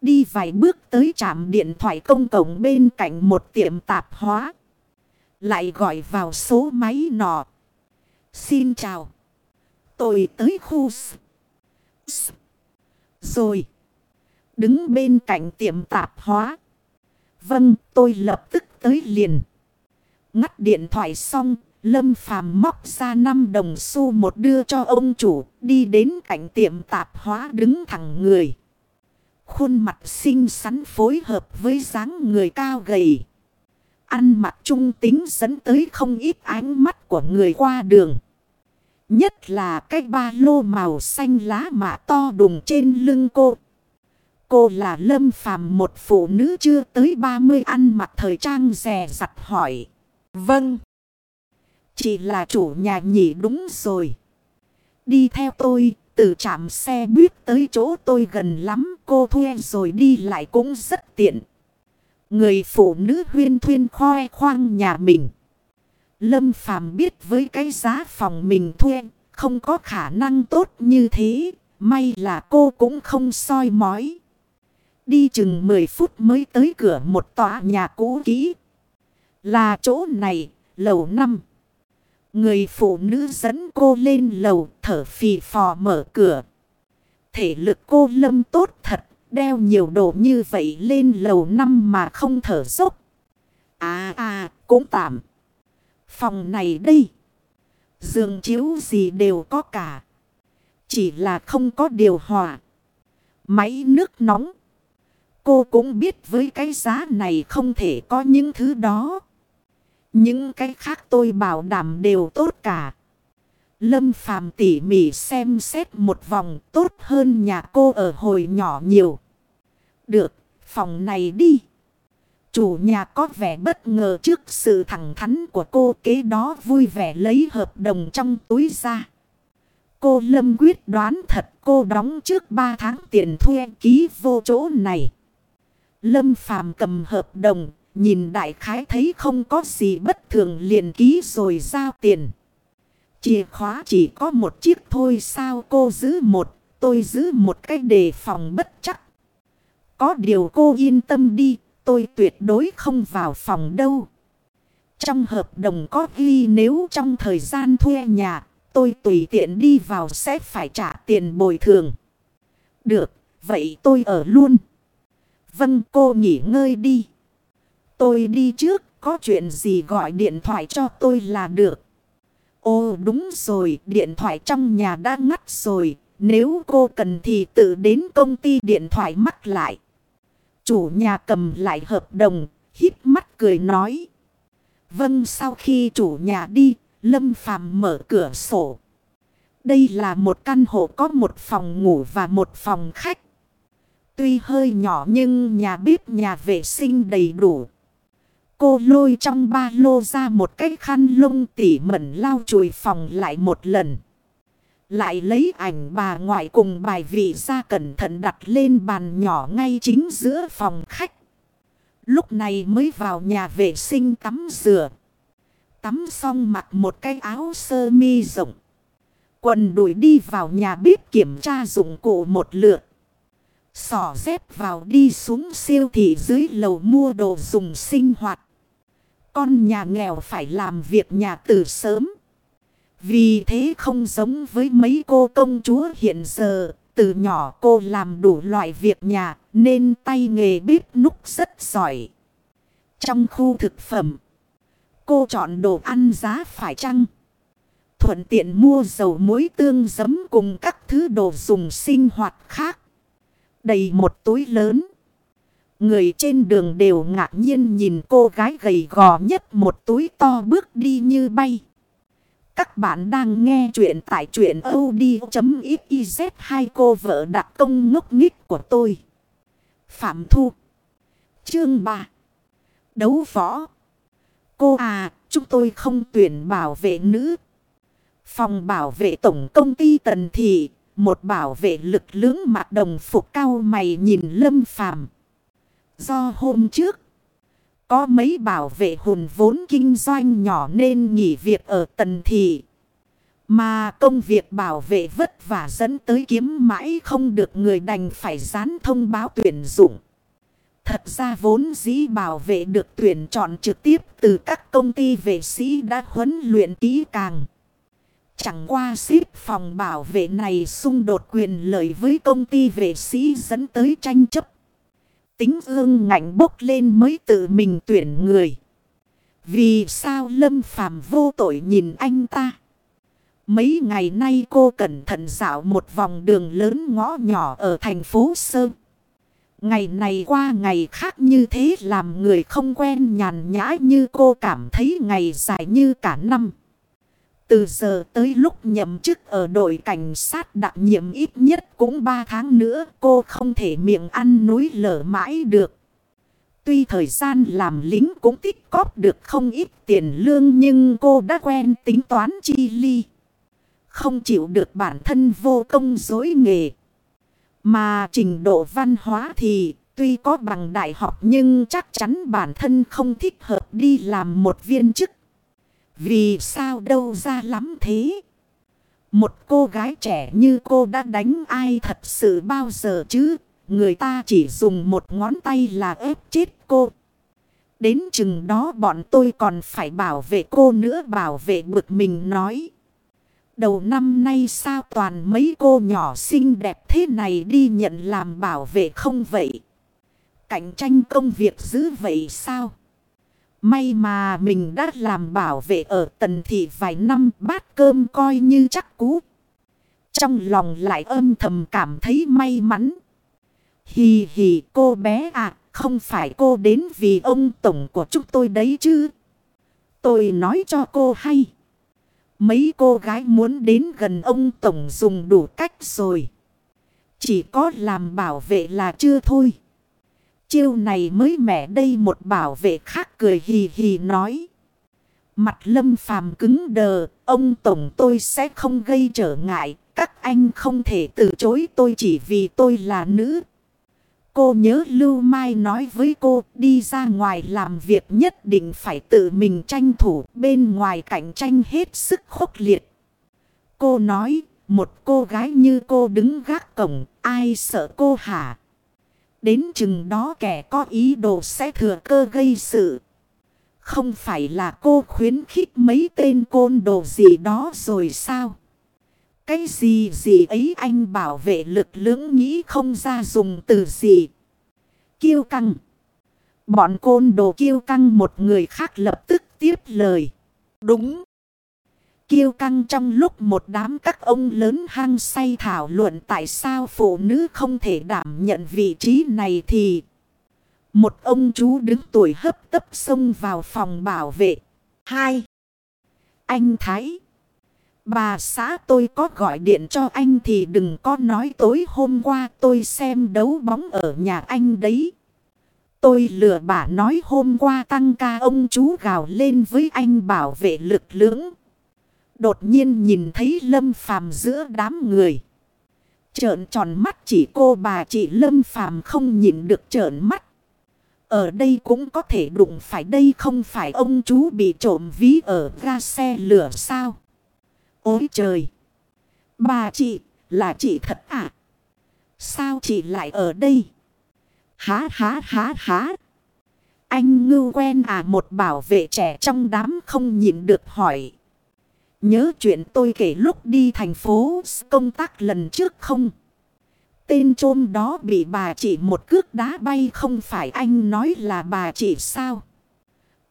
Đi vài bước tới trạm điện thoại công cộng bên cạnh một tiệm tạp hóa. Lại gọi vào số máy nọ. Xin chào. Tôi tới khu S. Rồi. Đứng bên cạnh tiệm tạp hóa. Vâng, tôi lập tức tới liền. Ngắt điện thoại xong, Lâm Phàm móc ra 5 đồng xu một đưa cho ông chủ, đi đến cạnh tiệm tạp hóa đứng thẳng người. Khuôn mặt xinh xắn phối hợp với dáng người cao gầy. Ăn mặc trung tính dẫn tới không ít ánh mắt của người qua đường. Nhất là cái ba lô màu xanh lá mạ to đùng trên lưng cô. Cô là Lâm Phàm một phụ nữ chưa tới 30 ăn mặc thời trang rè rặt hỏi. Vâng. Chị là chủ nhà nhỉ đúng rồi. Đi theo tôi, từ trạm xe buýt tới chỗ tôi gần lắm. Cô thuê rồi đi lại cũng rất tiện. Người phụ nữ huyên thuyên khoe khoang nhà mình. Lâm Phàm biết với cái giá phòng mình thuê, không có khả năng tốt như thế. May là cô cũng không soi mói. Đi chừng 10 phút mới tới cửa một tòa nhà cũ kỹ. Là chỗ này, lầu 5. Người phụ nữ dẫn cô lên lầu thở phì phò mở cửa. Thể lực cô lâm tốt thật, đeo nhiều đồ như vậy lên lầu 5 mà không thở dốc. À à, cũng tạm. Phòng này đây. Giường chiếu gì đều có cả. Chỉ là không có điều hòa. Máy nước nóng. Cô cũng biết với cái giá này không thể có những thứ đó. Những cái khác tôi bảo đảm đều tốt cả. Lâm Phàm tỉ mỉ xem xét một vòng tốt hơn nhà cô ở hồi nhỏ nhiều. Được, phòng này đi. Chủ nhà có vẻ bất ngờ trước sự thẳng thắn của cô kế đó vui vẻ lấy hợp đồng trong túi ra. Cô Lâm quyết đoán thật cô đóng trước 3 tháng tiền thuê ký vô chỗ này. Lâm Phàm cầm hợp đồng, nhìn đại khái thấy không có gì bất thường liền ký rồi giao tiền. Chìa khóa chỉ có một chiếc thôi sao cô giữ một, tôi giữ một cái đề phòng bất chắc. Có điều cô yên tâm đi, tôi tuyệt đối không vào phòng đâu. Trong hợp đồng có ghi nếu trong thời gian thuê nhà, tôi tùy tiện đi vào sẽ phải trả tiền bồi thường. Được, vậy tôi ở luôn. Vâng cô nghỉ ngơi đi. Tôi đi trước, có chuyện gì gọi điện thoại cho tôi là được. Ồ đúng rồi, điện thoại trong nhà đã ngắt rồi. Nếu cô cần thì tự đến công ty điện thoại mắc lại. Chủ nhà cầm lại hợp đồng, hít mắt cười nói. Vâng sau khi chủ nhà đi, Lâm Phàm mở cửa sổ. Đây là một căn hộ có một phòng ngủ và một phòng khách. Tuy hơi nhỏ nhưng nhà bếp, nhà vệ sinh đầy đủ. Cô lôi trong ba lô ra một cái khăn lông tỉ mẩn lau chùi phòng lại một lần. Lại lấy ảnh bà ngoại cùng bài vị ra cẩn thận đặt lên bàn nhỏ ngay chính giữa phòng khách. Lúc này mới vào nhà vệ sinh tắm rửa. Tắm xong mặc một cái áo sơ mi rộng. Quần đuổi đi vào nhà bếp kiểm tra dụng cụ một lượt. Sỏ dép vào đi xuống siêu thị dưới lầu mua đồ dùng sinh hoạt. Con nhà nghèo phải làm việc nhà từ sớm. Vì thế không giống với mấy cô công chúa hiện giờ. Từ nhỏ cô làm đủ loại việc nhà nên tay nghề bếp núc rất giỏi. Trong khu thực phẩm, cô chọn đồ ăn giá phải chăng? Thuận tiện mua dầu muối tương giấm cùng các thứ đồ dùng sinh hoạt khác. Đầy một túi lớn. Người trên đường đều ngạc nhiên nhìn cô gái gầy gò nhất một túi to bước đi như bay. Các bạn đang nghe chuyện tại chuyện od.xyz hai cô vợ đặc công ngốc nghích của tôi. Phạm Thu Chương 3 Đấu võ Cô à, chúng tôi không tuyển bảo vệ nữ. Phòng bảo vệ tổng công ty Tần Thị, một bảo vệ lực lưỡng mặc đồng phục cao mày nhìn lâm phàm. Do hôm trước. Có mấy bảo vệ hùn vốn kinh doanh nhỏ nên nghỉ việc ở tần thị. Mà công việc bảo vệ vất vả dẫn tới kiếm mãi không được người đành phải dán thông báo tuyển dụng. Thật ra vốn dĩ bảo vệ được tuyển chọn trực tiếp từ các công ty vệ sĩ đã huấn luyện kỹ càng. Chẳng qua ship phòng bảo vệ này xung đột quyền lợi với công ty vệ sĩ dẫn tới tranh chấp. Tính ương ngạnh bốc lên mới tự mình tuyển người. Vì sao Lâm Phàm vô tội nhìn anh ta? Mấy ngày nay cô cẩn thận dạo một vòng đường lớn ngõ nhỏ ở thành phố Sơn. Ngày này qua ngày khác như thế làm người không quen nhàn nhã như cô cảm thấy ngày dài như cả năm. Từ giờ tới lúc nhậm chức ở đội cảnh sát đặc nhiệm ít nhất cũng 3 tháng nữa, cô không thể miệng ăn núi lở mãi được. Tuy thời gian làm lính cũng tích cóp được không ít tiền lương nhưng cô đã quen tính toán chi ly. Không chịu được bản thân vô công dối nghề. Mà trình độ văn hóa thì tuy có bằng đại học nhưng chắc chắn bản thân không thích hợp đi làm một viên chức. Vì sao đâu ra lắm thế? Một cô gái trẻ như cô đã đánh ai thật sự bao giờ chứ? Người ta chỉ dùng một ngón tay là ép chết cô. Đến chừng đó bọn tôi còn phải bảo vệ cô nữa, bảo vệ bực mình nói. Đầu năm nay sao toàn mấy cô nhỏ xinh đẹp thế này đi nhận làm bảo vệ không vậy? Cạnh tranh công việc dữ vậy sao? May mà mình đã làm bảo vệ ở tần thị vài năm bát cơm coi như chắc cú. Trong lòng lại âm thầm cảm thấy may mắn. Hì hì cô bé à, không phải cô đến vì ông tổng của chúng tôi đấy chứ. Tôi nói cho cô hay. Mấy cô gái muốn đến gần ông tổng dùng đủ cách rồi. Chỉ có làm bảo vệ là chưa thôi. Chiêu này mới mẻ đây một bảo vệ khác cười hì hì nói. Mặt lâm phàm cứng đờ, ông tổng tôi sẽ không gây trở ngại, các anh không thể từ chối tôi chỉ vì tôi là nữ. Cô nhớ Lưu Mai nói với cô đi ra ngoài làm việc nhất định phải tự mình tranh thủ bên ngoài cạnh tranh hết sức khốc liệt. Cô nói một cô gái như cô đứng gác cổng ai sợ cô hả? Đến chừng đó kẻ có ý đồ sẽ thừa cơ gây sự. Không phải là cô khuyến khích mấy tên côn đồ gì đó rồi sao? Cái gì gì ấy anh bảo vệ lực lưỡng nghĩ không ra dùng từ gì. Kiêu căng. Bọn côn đồ kiêu căng một người khác lập tức tiếp lời. Đúng. Kiêu căng trong lúc một đám các ông lớn hang say thảo luận tại sao phụ nữ không thể đảm nhận vị trí này thì... Một ông chú đứng tuổi hấp tấp xông vào phòng bảo vệ. Hai. Anh Thái. Bà xã tôi có gọi điện cho anh thì đừng có nói tối hôm qua tôi xem đấu bóng ở nhà anh đấy. Tôi lừa bà nói hôm qua tăng ca ông chú gào lên với anh bảo vệ lực lưỡng. Đột nhiên nhìn thấy Lâm Phàm giữa đám người. Trợn tròn mắt chỉ cô bà chị Lâm Phàm không nhìn được trợn mắt. Ở đây cũng có thể đụng phải đây không phải ông chú bị trộm ví ở ga xe lửa sao. Ôi trời! Bà chị, là chị thật à? Sao chị lại ở đây? Há há há há! Anh ngưu quen à một bảo vệ trẻ trong đám không nhìn được hỏi. Nhớ chuyện tôi kể lúc đi thành phố công tác lần trước không? Tên trôm đó bị bà chị một cước đá bay không phải anh nói là bà chị sao?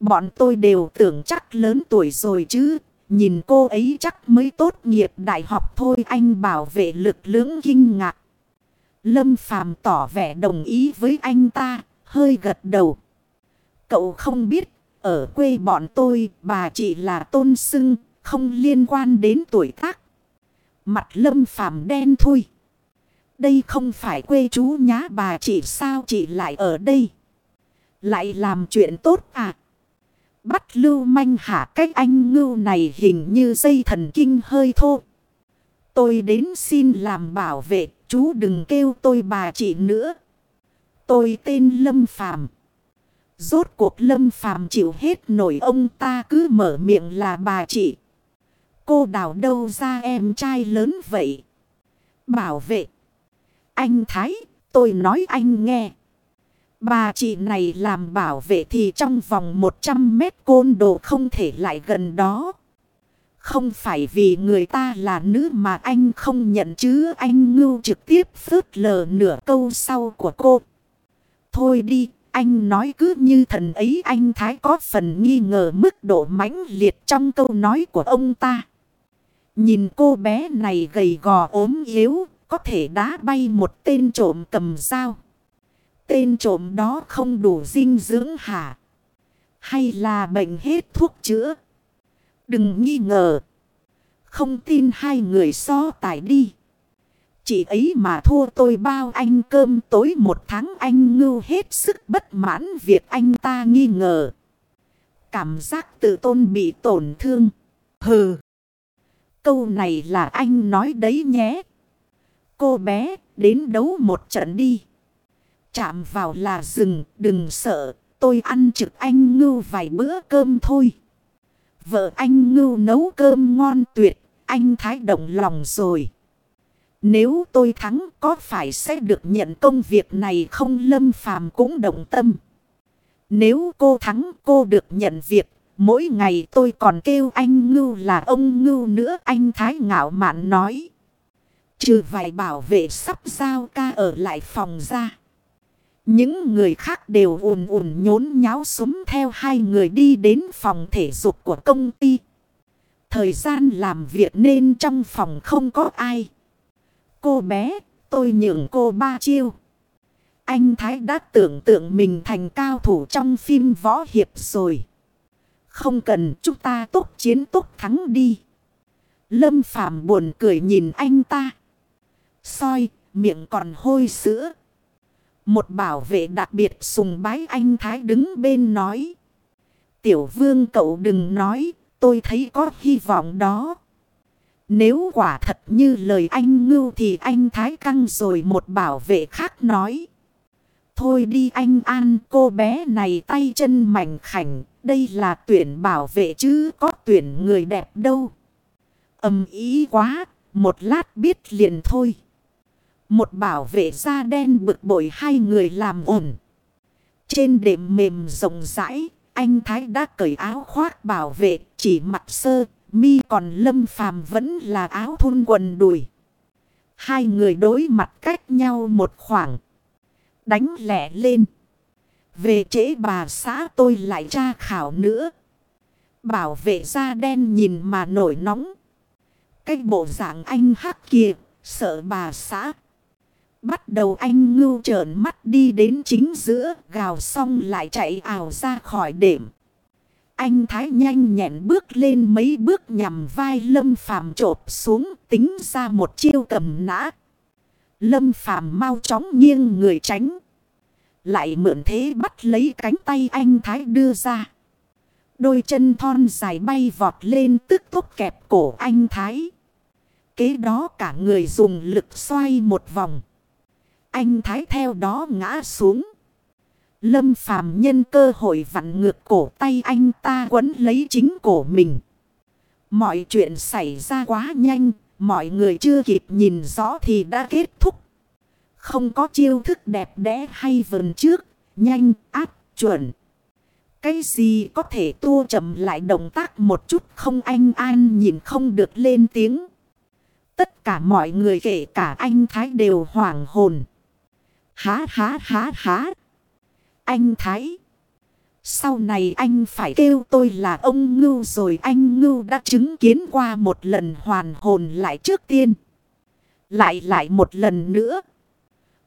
Bọn tôi đều tưởng chắc lớn tuổi rồi chứ. Nhìn cô ấy chắc mới tốt nghiệp đại học thôi anh bảo vệ lực lưỡng kinh ngạc. Lâm Phàm tỏ vẻ đồng ý với anh ta, hơi gật đầu. Cậu không biết, ở quê bọn tôi, bà chị là tôn sưng, không liên quan đến tuổi tác. Mặt lâm phàm đen thui. Đây không phải quê chú nhá bà chị sao chị lại ở đây. Lại làm chuyện tốt à. Bắt lưu manh hạ cách anh ngưu này hình như dây thần kinh hơi thô. Tôi đến xin làm bảo vệ, chú đừng kêu tôi bà chị nữa. tôi tên Lâm Phàm Rốt cuộc Lâm Phàm chịu hết nổi ông ta cứ mở miệng là bà chị. Cô đào đâu ra em trai lớn vậy? Bảo vệ. Anh Thái, tôi nói anh nghe. Bà chị này làm bảo vệ thì trong vòng 100 mét côn đồ không thể lại gần đó. Không phải vì người ta là nữ mà anh không nhận chứ anh ngưu trực tiếp phớt lờ nửa câu sau của cô. Thôi đi, anh nói cứ như thần ấy anh Thái có phần nghi ngờ mức độ mãnh liệt trong câu nói của ông ta. Nhìn cô bé này gầy gò ốm yếu, có thể đá bay một tên trộm cầm dao. Tên trộm đó không đủ dinh dưỡng hả? Hay là bệnh hết thuốc chữa? Đừng nghi ngờ. Không tin hai người so tài đi. Chị ấy mà thua tôi bao anh cơm tối một tháng anh ngưu hết sức bất mãn việc anh ta nghi ngờ. Cảm giác tự tôn bị tổn thương. Hừ. Câu này là anh nói đấy nhé. Cô bé, đến đấu một trận đi. Chạm vào là rừng, đừng sợ. Tôi ăn trực anh ngưu vài bữa cơm thôi. Vợ anh ngưu nấu cơm ngon tuyệt. Anh thái động lòng rồi. Nếu tôi thắng có phải sẽ được nhận công việc này không lâm phàm cũng động tâm. Nếu cô thắng cô được nhận việc. Mỗi ngày tôi còn kêu anh ngưu là ông ngưu nữa anh thái ngạo mạn nói. Trừ vài bảo vệ sắp giao ca ở lại phòng ra. Những người khác đều ùn ùn nhốn nháo súng theo hai người đi đến phòng thể dục của công ty. Thời gian làm việc nên trong phòng không có ai. Cô bé, tôi nhường cô ba chiêu. Anh Thái đã tưởng tượng mình thành cao thủ trong phim võ hiệp rồi. Không cần chúng ta tốt chiến tốt thắng đi. Lâm Phạm buồn cười nhìn anh ta. soi, miệng còn hôi sữa. Một bảo vệ đặc biệt sùng bái anh Thái đứng bên nói. Tiểu vương cậu đừng nói, tôi thấy có hy vọng đó. Nếu quả thật như lời anh ngưu thì anh Thái căng rồi một bảo vệ khác nói. Thôi đi anh an cô bé này tay chân mảnh khảnh. Đây là tuyển bảo vệ chứ có tuyển người đẹp đâu. Âm ý quá, một lát biết liền thôi. Một bảo vệ da đen bực bội hai người làm ổn. Trên đệm mềm rộng rãi, anh Thái đã cởi áo khoác bảo vệ, chỉ mặc sơ, mi còn lâm phàm vẫn là áo thun quần đùi. Hai người đối mặt cách nhau một khoảng. Đánh lẻ lên. Về trễ bà xã tôi lại tra khảo nữa. Bảo vệ da đen nhìn mà nổi nóng. Cái bộ dạng anh hắc kia, sợ bà xã. Bắt đầu anh ngưu trợn mắt đi đến chính giữa, gào xong lại chạy ảo ra khỏi đệm. Anh Thái nhanh nhẹn bước lên mấy bước nhằm vai Lâm Phàm trộp xuống tính ra một chiêu cầm nã. Lâm Phàm mau chóng nghiêng người tránh. Lại mượn thế bắt lấy cánh tay anh Thái đưa ra. Đôi chân thon dài bay vọt lên tức tốc kẹp cổ anh Thái. Kế đó cả người dùng lực xoay một vòng. Anh Thái theo đó ngã xuống. Lâm phàm nhân cơ hội vặn ngược cổ tay anh ta quấn lấy chính cổ mình. Mọi chuyện xảy ra quá nhanh, mọi người chưa kịp nhìn rõ thì đã kết thúc. Không có chiêu thức đẹp đẽ hay vần trước, nhanh, áp, chuẩn. Cái gì có thể tua chậm lại động tác một chút không anh an nhìn không được lên tiếng. Tất cả mọi người kể cả anh Thái đều hoảng hồn. Há há há há. Anh Thái. Sau này anh phải kêu tôi là ông Ngưu rồi anh Ngưu đã chứng kiến qua một lần hoàn hồn lại trước tiên. Lại lại một lần nữa.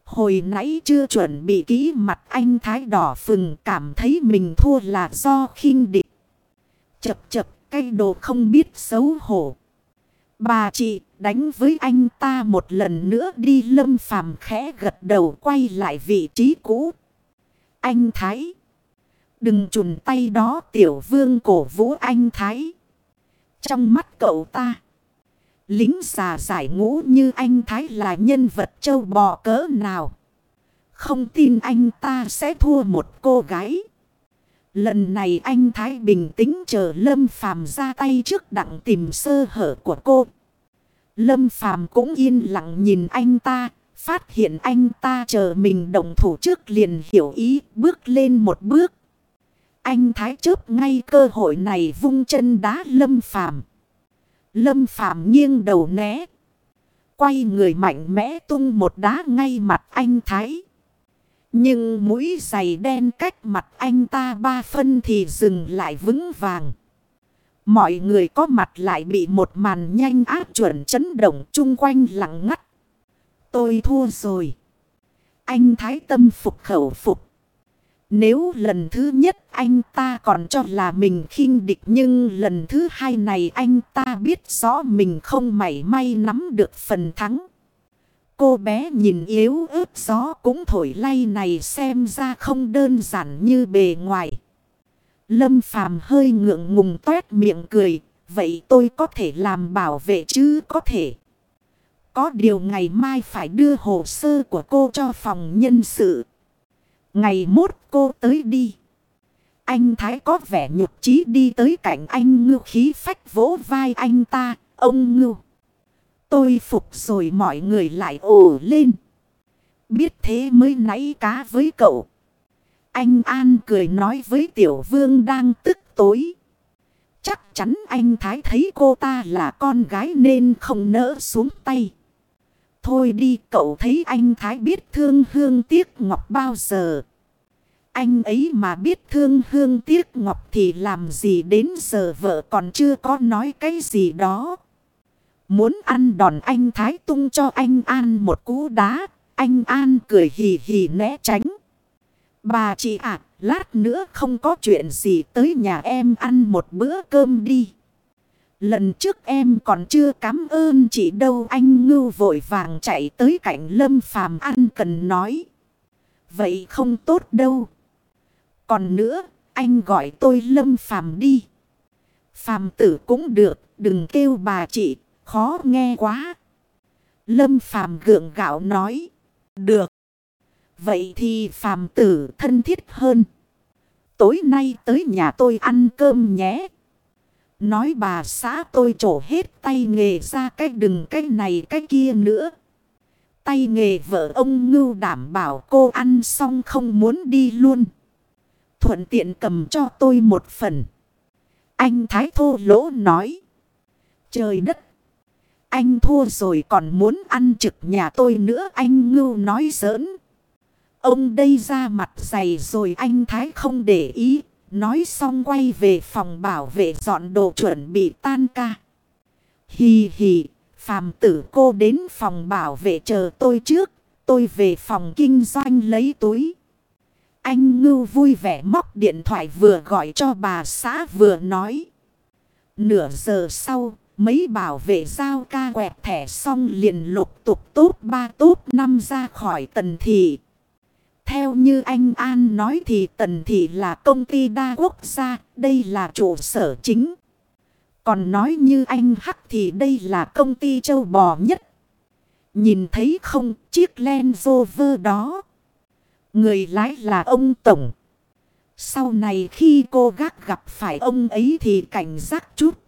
Hồi nãy chưa chuẩn bị kỹ mặt anh Thái đỏ phừng cảm thấy mình thua là do khinh địch. Chập chập cây đồ không biết xấu hổ. Bà chị, đánh với anh ta một lần nữa đi, lâm phàm khẽ gật đầu quay lại vị trí cũ. Anh Thái. Đừng chùn tay đó, tiểu vương cổ vũ anh Thái. Trong mắt cậu ta. Lính già giải ngũ như anh Thái là nhân vật châu bò cỡ nào. Không tin anh ta sẽ thua một cô gái. Lần này anh Thái bình tĩnh chờ Lâm Phàm ra tay trước đặng tìm sơ hở của cô. Lâm Phàm cũng yên lặng nhìn anh ta, phát hiện anh ta chờ mình đồng thủ trước liền hiểu ý, bước lên một bước. Anh Thái chớp ngay cơ hội này vung chân đá Lâm Phàm. Lâm Phàm nghiêng đầu né. Quay người mạnh mẽ tung một đá ngay mặt anh Thái. Nhưng mũi giày đen cách mặt anh ta ba phân thì dừng lại vững vàng. Mọi người có mặt lại bị một màn nhanh áp chuẩn chấn động chung quanh lặng ngắt. Tôi thua rồi. Anh Thái Tâm phục khẩu phục. Nếu lần thứ nhất anh ta còn cho là mình khinh địch nhưng lần thứ hai này anh ta biết rõ mình không mảy may nắm được phần thắng. Cô bé nhìn yếu ớt gió cũng thổi lay này xem ra không đơn giản như bề ngoài. Lâm phàm hơi ngượng ngùng toét miệng cười. Vậy tôi có thể làm bảo vệ chứ, có thể. Có điều ngày mai phải đưa hồ sơ của cô cho phòng nhân sự. Ngày mốt cô tới đi. Anh Thái có vẻ nhục trí đi tới cạnh anh ngưu khí phách vỗ vai anh ta. Ông ngưu. Tôi phục rồi mọi người lại ồ lên. Biết thế mới nãy cá với cậu. Anh An cười nói với tiểu vương đang tức tối. Chắc chắn anh Thái thấy cô ta là con gái nên không nỡ xuống tay. Thôi đi, cậu thấy anh Thái biết thương hương tiếc ngọc bao giờ. Anh ấy mà biết thương hương tiếc ngọc thì làm gì đến giờ vợ còn chưa có nói cái gì đó. Muốn ăn đòn anh Thái tung cho anh An một cú đá. Anh An cười hì hì né tránh. Bà chị ạ, lát nữa không có chuyện gì tới nhà em ăn một bữa cơm đi. Lần trước em còn chưa cảm ơn chị đâu anh ngưu vội vàng chạy tới cạnh lâm phàm ăn cần nói. Vậy không tốt đâu. Còn nữa, anh gọi tôi lâm phàm đi. Phàm tử cũng được, đừng kêu bà chị, khó nghe quá. Lâm phàm gượng gạo nói. Được. Vậy thì phàm tử thân thiết hơn. Tối nay tới nhà tôi ăn cơm nhé. Nói bà xã tôi trổ hết tay nghề ra cái đừng cái này cái kia nữa. Tay nghề vợ ông ngưu đảm bảo cô ăn xong không muốn đi luôn. Thuận tiện cầm cho tôi một phần. Anh Thái Thô Lỗ nói. Trời đất. Anh thua rồi còn muốn ăn trực nhà tôi nữa anh ngưu nói giỡn. Ông đây ra mặt dày rồi anh Thái không để ý. Nói xong quay về phòng bảo vệ dọn đồ chuẩn bị tan ca. Hì hì, phàm tử cô đến phòng bảo vệ chờ tôi trước. Tôi về phòng kinh doanh lấy túi. Anh ngưu vui vẻ móc điện thoại vừa gọi cho bà xã vừa nói. Nửa giờ sau, mấy bảo vệ giao ca quẹt thẻ xong liền lục tục tốt ba tốt năm ra khỏi tần thị. Theo như anh An nói thì Tần Thị là công ty đa quốc gia, đây là trụ sở chính. Còn nói như anh Hắc thì đây là công ty châu bò nhất. Nhìn thấy không chiếc Land Rover đó. Người lái là ông Tổng. Sau này khi cô gác gặp phải ông ấy thì cảnh giác chút.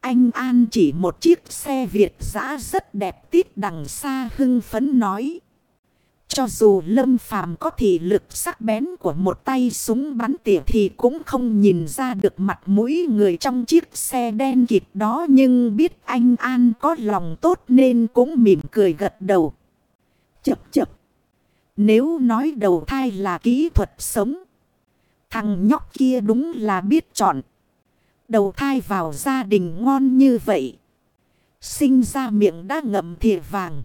Anh An chỉ một chiếc xe Việt giã rất đẹp tít đằng xa hưng phấn nói. Cho dù lâm phàm có thị lực sắc bén của một tay súng bắn tỉa thì cũng không nhìn ra được mặt mũi người trong chiếc xe đen kịp đó. Nhưng biết anh An có lòng tốt nên cũng mỉm cười gật đầu. Chập chập. Nếu nói đầu thai là kỹ thuật sống. Thằng nhóc kia đúng là biết chọn. Đầu thai vào gia đình ngon như vậy. Sinh ra miệng đã ngậm thìa vàng.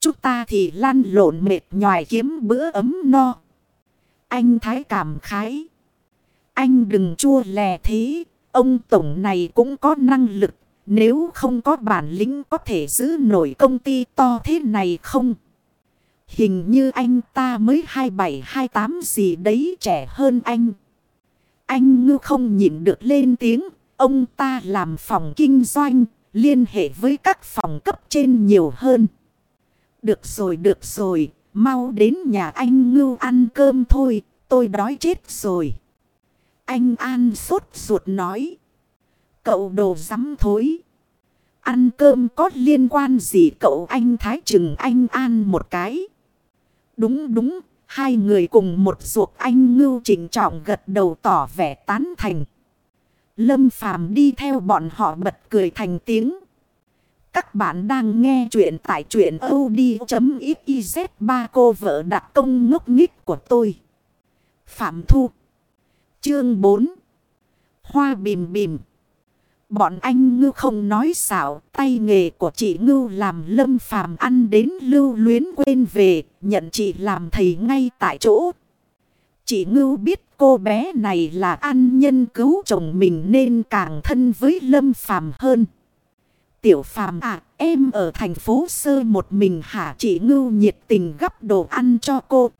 Chúng ta thì lăn lộn mệt nhòi kiếm bữa ấm no. Anh thái cảm khái. Anh đừng chua lè thế. Ông tổng này cũng có năng lực. Nếu không có bản lĩnh có thể giữ nổi công ty to thế này không? Hình như anh ta mới 27-28 gì đấy trẻ hơn anh. Anh ngư không nhịn được lên tiếng. Ông ta làm phòng kinh doanh, liên hệ với các phòng cấp trên nhiều hơn. Được rồi được rồi, mau đến nhà anh ngưu ăn cơm thôi, tôi đói chết rồi. Anh An sốt ruột nói. Cậu đồ rắm thối. Ăn cơm có liên quan gì cậu anh Thái chừng anh An một cái. Đúng đúng, hai người cùng một ruột anh ngưu chỉnh trọng gật đầu tỏ vẻ tán thành. Lâm Phàm đi theo bọn họ bật cười thành tiếng. Các bạn đang nghe chuyện tại chuyện od.xyz ba cô vợ đặc công ngốc nghích của tôi. Phạm Thu Chương 4 Hoa bìm bìm Bọn anh ngư không nói xảo, tay nghề của chị ngưu làm lâm phàm ăn đến lưu luyến quên về, nhận chị làm thầy ngay tại chỗ. Chị ngưu biết cô bé này là ăn nhân cứu chồng mình nên càng thân với lâm phàm hơn. Tiểu phàm à, em ở thành phố sơ một mình hả chị ngưu nhiệt tình gấp đồ ăn cho cô.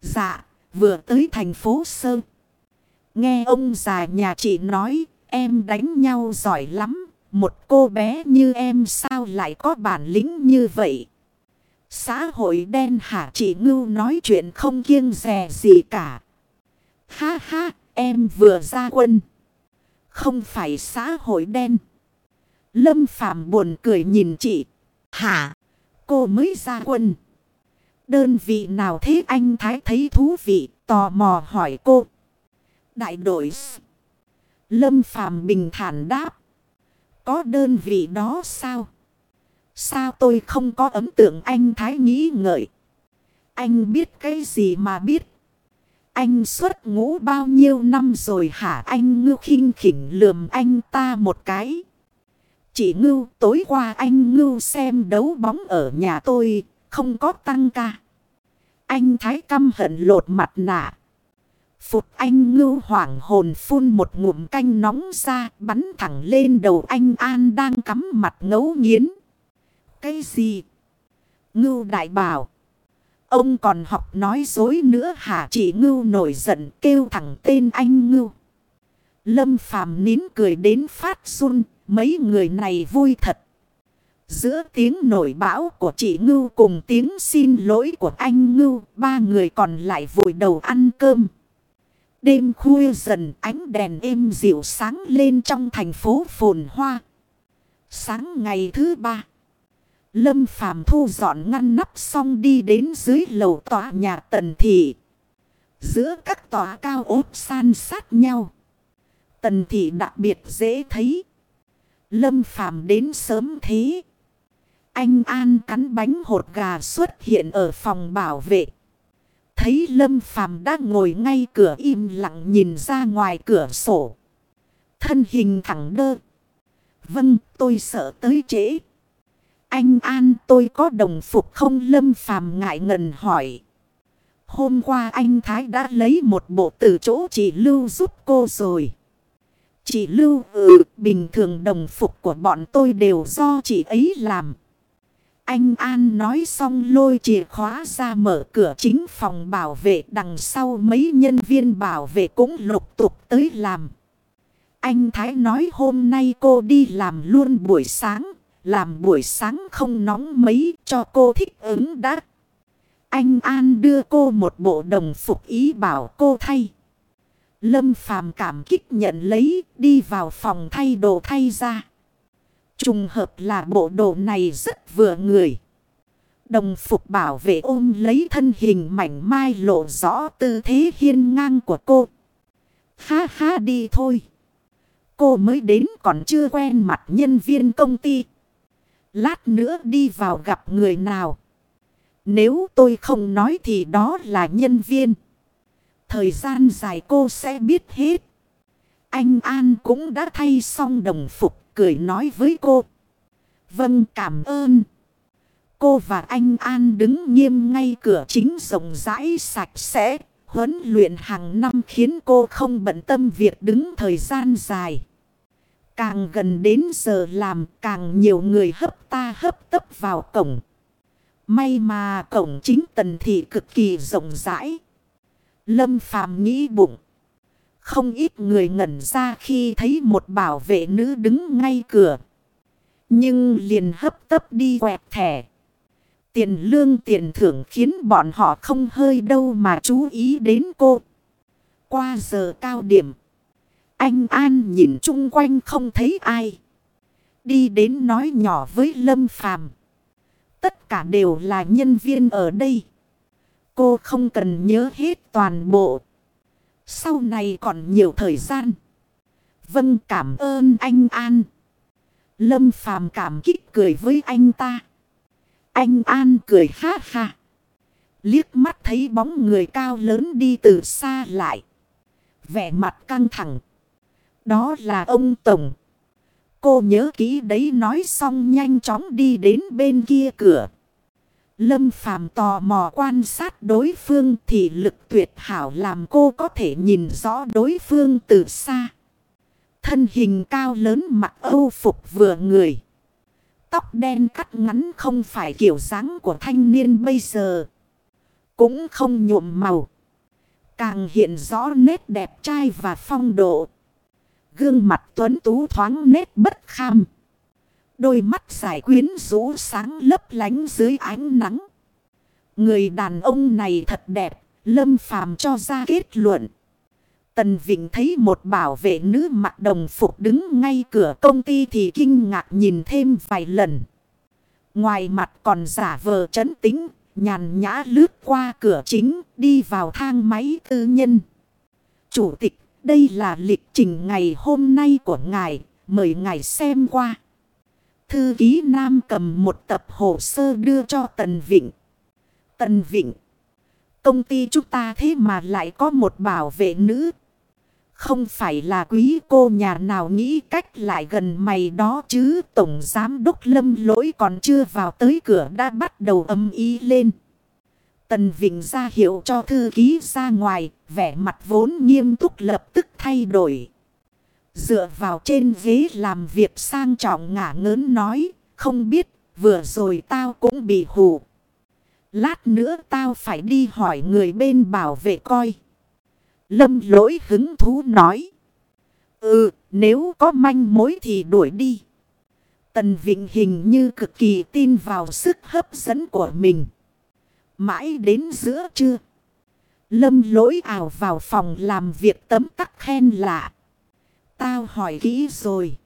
Dạ, vừa tới thành phố sơ. Nghe ông già nhà chị nói, em đánh nhau giỏi lắm. Một cô bé như em sao lại có bản lĩnh như vậy? Xã hội đen hả chị Ngưu nói chuyện không kiêng rè gì cả. Ha ha, em vừa ra quân. Không phải xã hội đen. Lâm Phạm buồn cười nhìn chị. Hả? Cô mới ra quân. Đơn vị nào thế anh Thái thấy thú vị, tò mò hỏi cô. Đại đội Lâm Phàm bình thản đáp. Có đơn vị đó sao? Sao tôi không có ấn tượng anh Thái nghĩ ngợi? Anh biết cái gì mà biết? Anh xuất ngũ bao nhiêu năm rồi hả anh ngưu khinh khỉnh lườm anh ta một cái. Chị ngưu tối qua anh ngưu xem đấu bóng ở nhà tôi, không có tăng ca. Anh Thái căm hận lột mặt nạ. Phụt anh ngưu hoảng hồn phun một ngụm canh nóng ra bắn thẳng lên đầu anh An đang cắm mặt ngấu nghiến. Cái gì? Ngưu đại bảo. Ông còn học nói dối nữa hả chị ngưu nổi giận kêu thẳng tên anh ngưu. Lâm phàm nín cười đến phát run, mấy người này vui thật. Giữa tiếng nổi bão của chị ngưu cùng tiếng xin lỗi của anh ngưu, ba người còn lại vội đầu ăn cơm. Đêm khuya dần ánh đèn êm dịu sáng lên trong thành phố phồn hoa. Sáng ngày thứ ba. Lâm Phàm thu dọn ngăn nắp xong đi đến dưới lầu tòa nhà tần thị. Giữa các tòa cao ốp san sát nhau. Tần thị đặc biệt dễ thấy. Lâm Phàm đến sớm thế. Anh An cắn bánh hột gà xuất hiện ở phòng bảo vệ. Thấy Lâm Phàm đang ngồi ngay cửa im lặng nhìn ra ngoài cửa sổ. Thân hình thẳng đơ. Vâng, tôi sợ tới trễ. Anh An tôi có đồng phục không Lâm Phàm ngại ngần hỏi. Hôm qua anh Thái đã lấy một bộ từ chỗ chị Lưu giúp cô rồi. Chị Lưu ừ, bình thường đồng phục của bọn tôi đều do chị ấy làm. Anh An nói xong lôi chìa khóa ra mở cửa chính phòng bảo vệ đằng sau mấy nhân viên bảo vệ cũng lục tục tới làm. Anh Thái nói hôm nay cô đi làm luôn buổi sáng, làm buổi sáng không nóng mấy cho cô thích ứng đã. Anh An đưa cô một bộ đồng phục ý bảo cô thay. Lâm Phàm cảm kích nhận lấy đi vào phòng thay đồ thay ra. Trùng hợp là bộ đồ này rất vừa người. Đồng phục bảo vệ ôm lấy thân hình mảnh mai lộ rõ tư thế hiên ngang của cô. Ha ha đi thôi. Cô mới đến còn chưa quen mặt nhân viên công ty. Lát nữa đi vào gặp người nào. Nếu tôi không nói thì đó là nhân viên. Thời gian dài cô sẽ biết hết. Anh An cũng đã thay xong đồng phục cười nói với cô. Vâng cảm ơn. Cô và anh An đứng nghiêm ngay cửa chính rộng rãi sạch sẽ. Huấn luyện hàng năm khiến cô không bận tâm việc đứng thời gian dài. Càng gần đến giờ làm, càng nhiều người hấp ta hấp tấp vào cổng. May mà cổng chính tần thị cực kỳ rộng rãi. Lâm phàm nghĩ bụng. Không ít người ngẩn ra khi thấy một bảo vệ nữ đứng ngay cửa. Nhưng liền hấp tấp đi quẹt thẻ. Tiền lương tiền thưởng khiến bọn họ không hơi đâu mà chú ý đến cô. Qua giờ cao điểm. Anh An nhìn chung quanh không thấy ai. Đi đến nói nhỏ với Lâm Phàm Tất cả đều là nhân viên ở đây. Cô không cần nhớ hết toàn bộ. Sau này còn nhiều thời gian. Vâng cảm ơn anh An. Lâm Phàm cảm kích cười với anh ta. Anh An cười ha ha. Liếc mắt thấy bóng người cao lớn đi từ xa lại. Vẻ mặt căng thẳng. Đó là ông Tổng. Cô nhớ kỹ đấy, nói xong nhanh chóng đi đến bên kia cửa. Lâm Phàm tò mò quan sát đối phương thì lực tuyệt hảo làm cô có thể nhìn rõ đối phương từ xa. Thân hình cao lớn mặc âu phục vừa người. Tóc đen cắt ngắn không phải kiểu dáng của thanh niên bây giờ. Cũng không nhuộm màu. Càng hiện rõ nét đẹp trai và phong độ. Gương mặt tuấn tú thoáng nét bất kham. Đôi mắt giải quyến rũ sáng lấp lánh dưới ánh nắng. Người đàn ông này thật đẹp, lâm phàm cho ra kết luận. Tần Vịnh thấy một bảo vệ nữ mặc đồng phục đứng ngay cửa công ty thì kinh ngạc nhìn thêm vài lần. Ngoài mặt còn giả vờ trấn tính, nhàn nhã lướt qua cửa chính, đi vào thang máy tư nhân. Chủ tịch, đây là lịch trình ngày hôm nay của ngài, mời ngài xem qua. Thư ký Nam cầm một tập hồ sơ đưa cho Tần Vịnh. Tần Vịnh, công ty chúng ta thế mà lại có một bảo vệ nữ. Không phải là quý cô nhà nào nghĩ cách lại gần mày đó chứ Tổng Giám Đốc Lâm lỗi còn chưa vào tới cửa đã bắt đầu âm ý lên. Tần Vịnh ra hiệu cho thư ký ra ngoài, vẻ mặt vốn nghiêm túc lập tức thay đổi. Dựa vào trên ghế làm việc sang trọng ngả ngớn nói, không biết, vừa rồi tao cũng bị hù. Lát nữa tao phải đi hỏi người bên bảo vệ coi. Lâm lỗi hứng thú nói. Ừ, nếu có manh mối thì đuổi đi. Tần Vịnh hình như cực kỳ tin vào sức hấp dẫn của mình. Mãi đến giữa trưa. Lâm lỗi ảo vào phòng làm việc tấm tắc khen lạ. Tao hỏi kỹ rồi.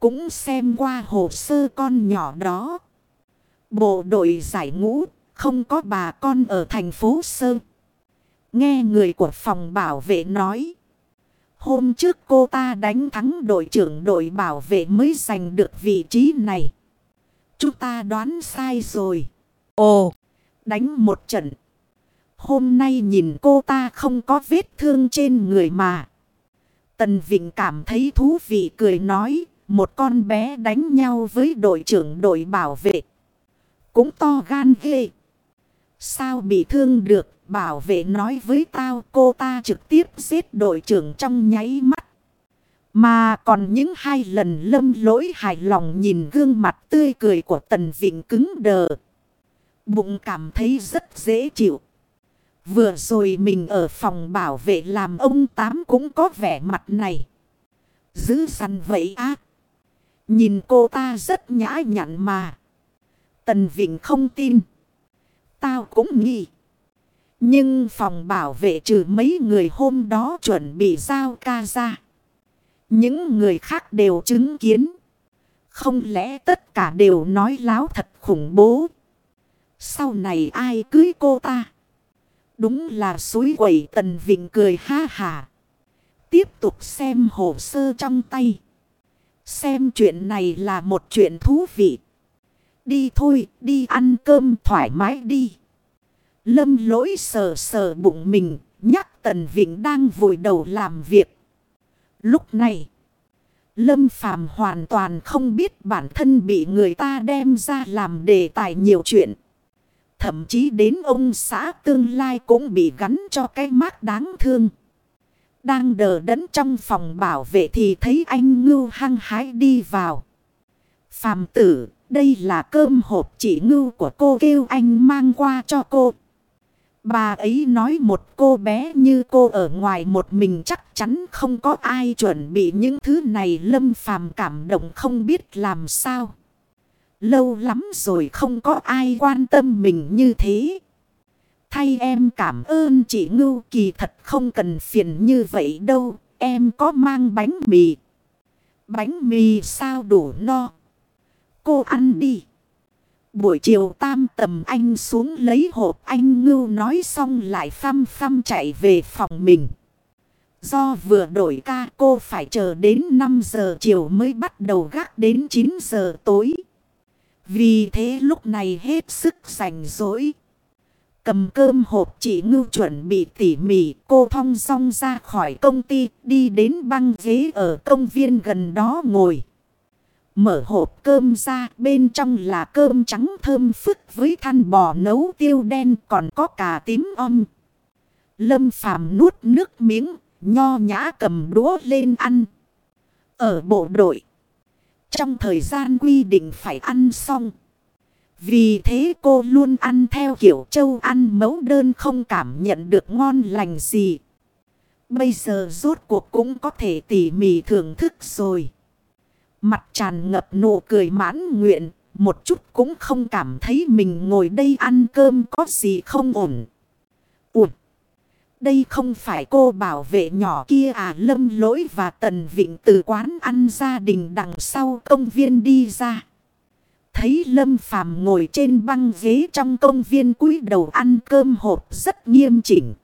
Cũng xem qua hồ sơ con nhỏ đó. Bộ đội giải ngũ không có bà con ở thành phố Sơ. Nghe người của phòng bảo vệ nói. Hôm trước cô ta đánh thắng đội trưởng đội bảo vệ mới giành được vị trí này. Chúng ta đoán sai rồi. Ồ, đánh một trận. Hôm nay nhìn cô ta không có vết thương trên người mà. Tần Vịnh cảm thấy thú vị cười nói. Một con bé đánh nhau với đội trưởng đội bảo vệ. Cũng to gan ghê. Sao bị thương được, Bảo vệ nói với tao, cô ta trực tiếp giết đội trưởng trong nháy mắt. Mà còn những hai lần lâm lỗi hài lòng nhìn gương mặt tươi cười của Tần Vịnh cứng đờ. Bụng cảm thấy rất dễ chịu. Vừa rồi mình ở phòng bảo vệ làm ông Tám cũng có vẻ mặt này. Giữ săn vậy á. Nhìn cô ta rất nhã nhặn mà. Tần Vịnh không tin. Tao cũng nghĩ. Nhưng phòng bảo vệ trừ mấy người hôm đó chuẩn bị giao ca ra. Những người khác đều chứng kiến. Không lẽ tất cả đều nói láo thật khủng bố. Sau này ai cưới cô ta? Đúng là suối quẩy tần vịnh cười ha hà. Tiếp tục xem hồ sơ trong tay. Xem chuyện này là một chuyện thú vị. Đi thôi, đi ăn cơm thoải mái đi. Lâm lỗi sờ sờ bụng mình, nhắc Tần Vịnh đang vùi đầu làm việc. Lúc này, Lâm Phàm hoàn toàn không biết bản thân bị người ta đem ra làm đề tài nhiều chuyện. Thậm chí đến ông xã tương lai cũng bị gắn cho cái mác đáng thương. Đang đờ đẫn trong phòng bảo vệ thì thấy anh ngưu hăng hái đi vào. Phàm tử, đây là cơm hộp chỉ ngưu của cô kêu anh mang qua cho cô. Bà ấy nói một cô bé như cô ở ngoài một mình chắc chắn không có ai chuẩn bị những thứ này lâm phàm cảm động không biết làm sao. Lâu lắm rồi không có ai quan tâm mình như thế. Thay em cảm ơn chị Ngưu, kỳ thật không cần phiền như vậy đâu. Em có mang bánh mì. Bánh mì sao đủ no. Cô ăn đi. Buổi chiều tam tầm anh xuống lấy hộp anh ngưu nói xong lại phăm phăm chạy về phòng mình. Do vừa đổi ca, cô phải chờ đến 5 giờ chiều mới bắt đầu gác đến 9 giờ tối. Vì thế lúc này hết sức rảnh rỗi. Cầm cơm hộp chị ngưu chuẩn bị tỉ mỉ cô thong song ra khỏi công ty đi đến băng ghế ở công viên gần đó ngồi. Mở hộp cơm ra bên trong là cơm trắng thơm phức với than bò nấu tiêu đen còn có cả tím om. Lâm phàm nuốt nước miếng, nho nhã cầm đũa lên ăn. Ở bộ đội, trong thời gian quy định phải ăn xong. Vì thế cô luôn ăn theo kiểu châu ăn mấu đơn không cảm nhận được ngon lành gì. Bây giờ rốt cuộc cũng có thể tỉ mỉ thưởng thức rồi. Mặt tràn ngập nụ cười mãn nguyện, một chút cũng không cảm thấy mình ngồi đây ăn cơm có gì không ổn. Đây không phải cô bảo vệ nhỏ kia à lâm lỗi và tần vịnh từ quán ăn gia đình đằng sau công viên đi ra. Thấy lâm phàm ngồi trên băng ghế trong công viên cúi đầu ăn cơm hộp rất nghiêm chỉnh.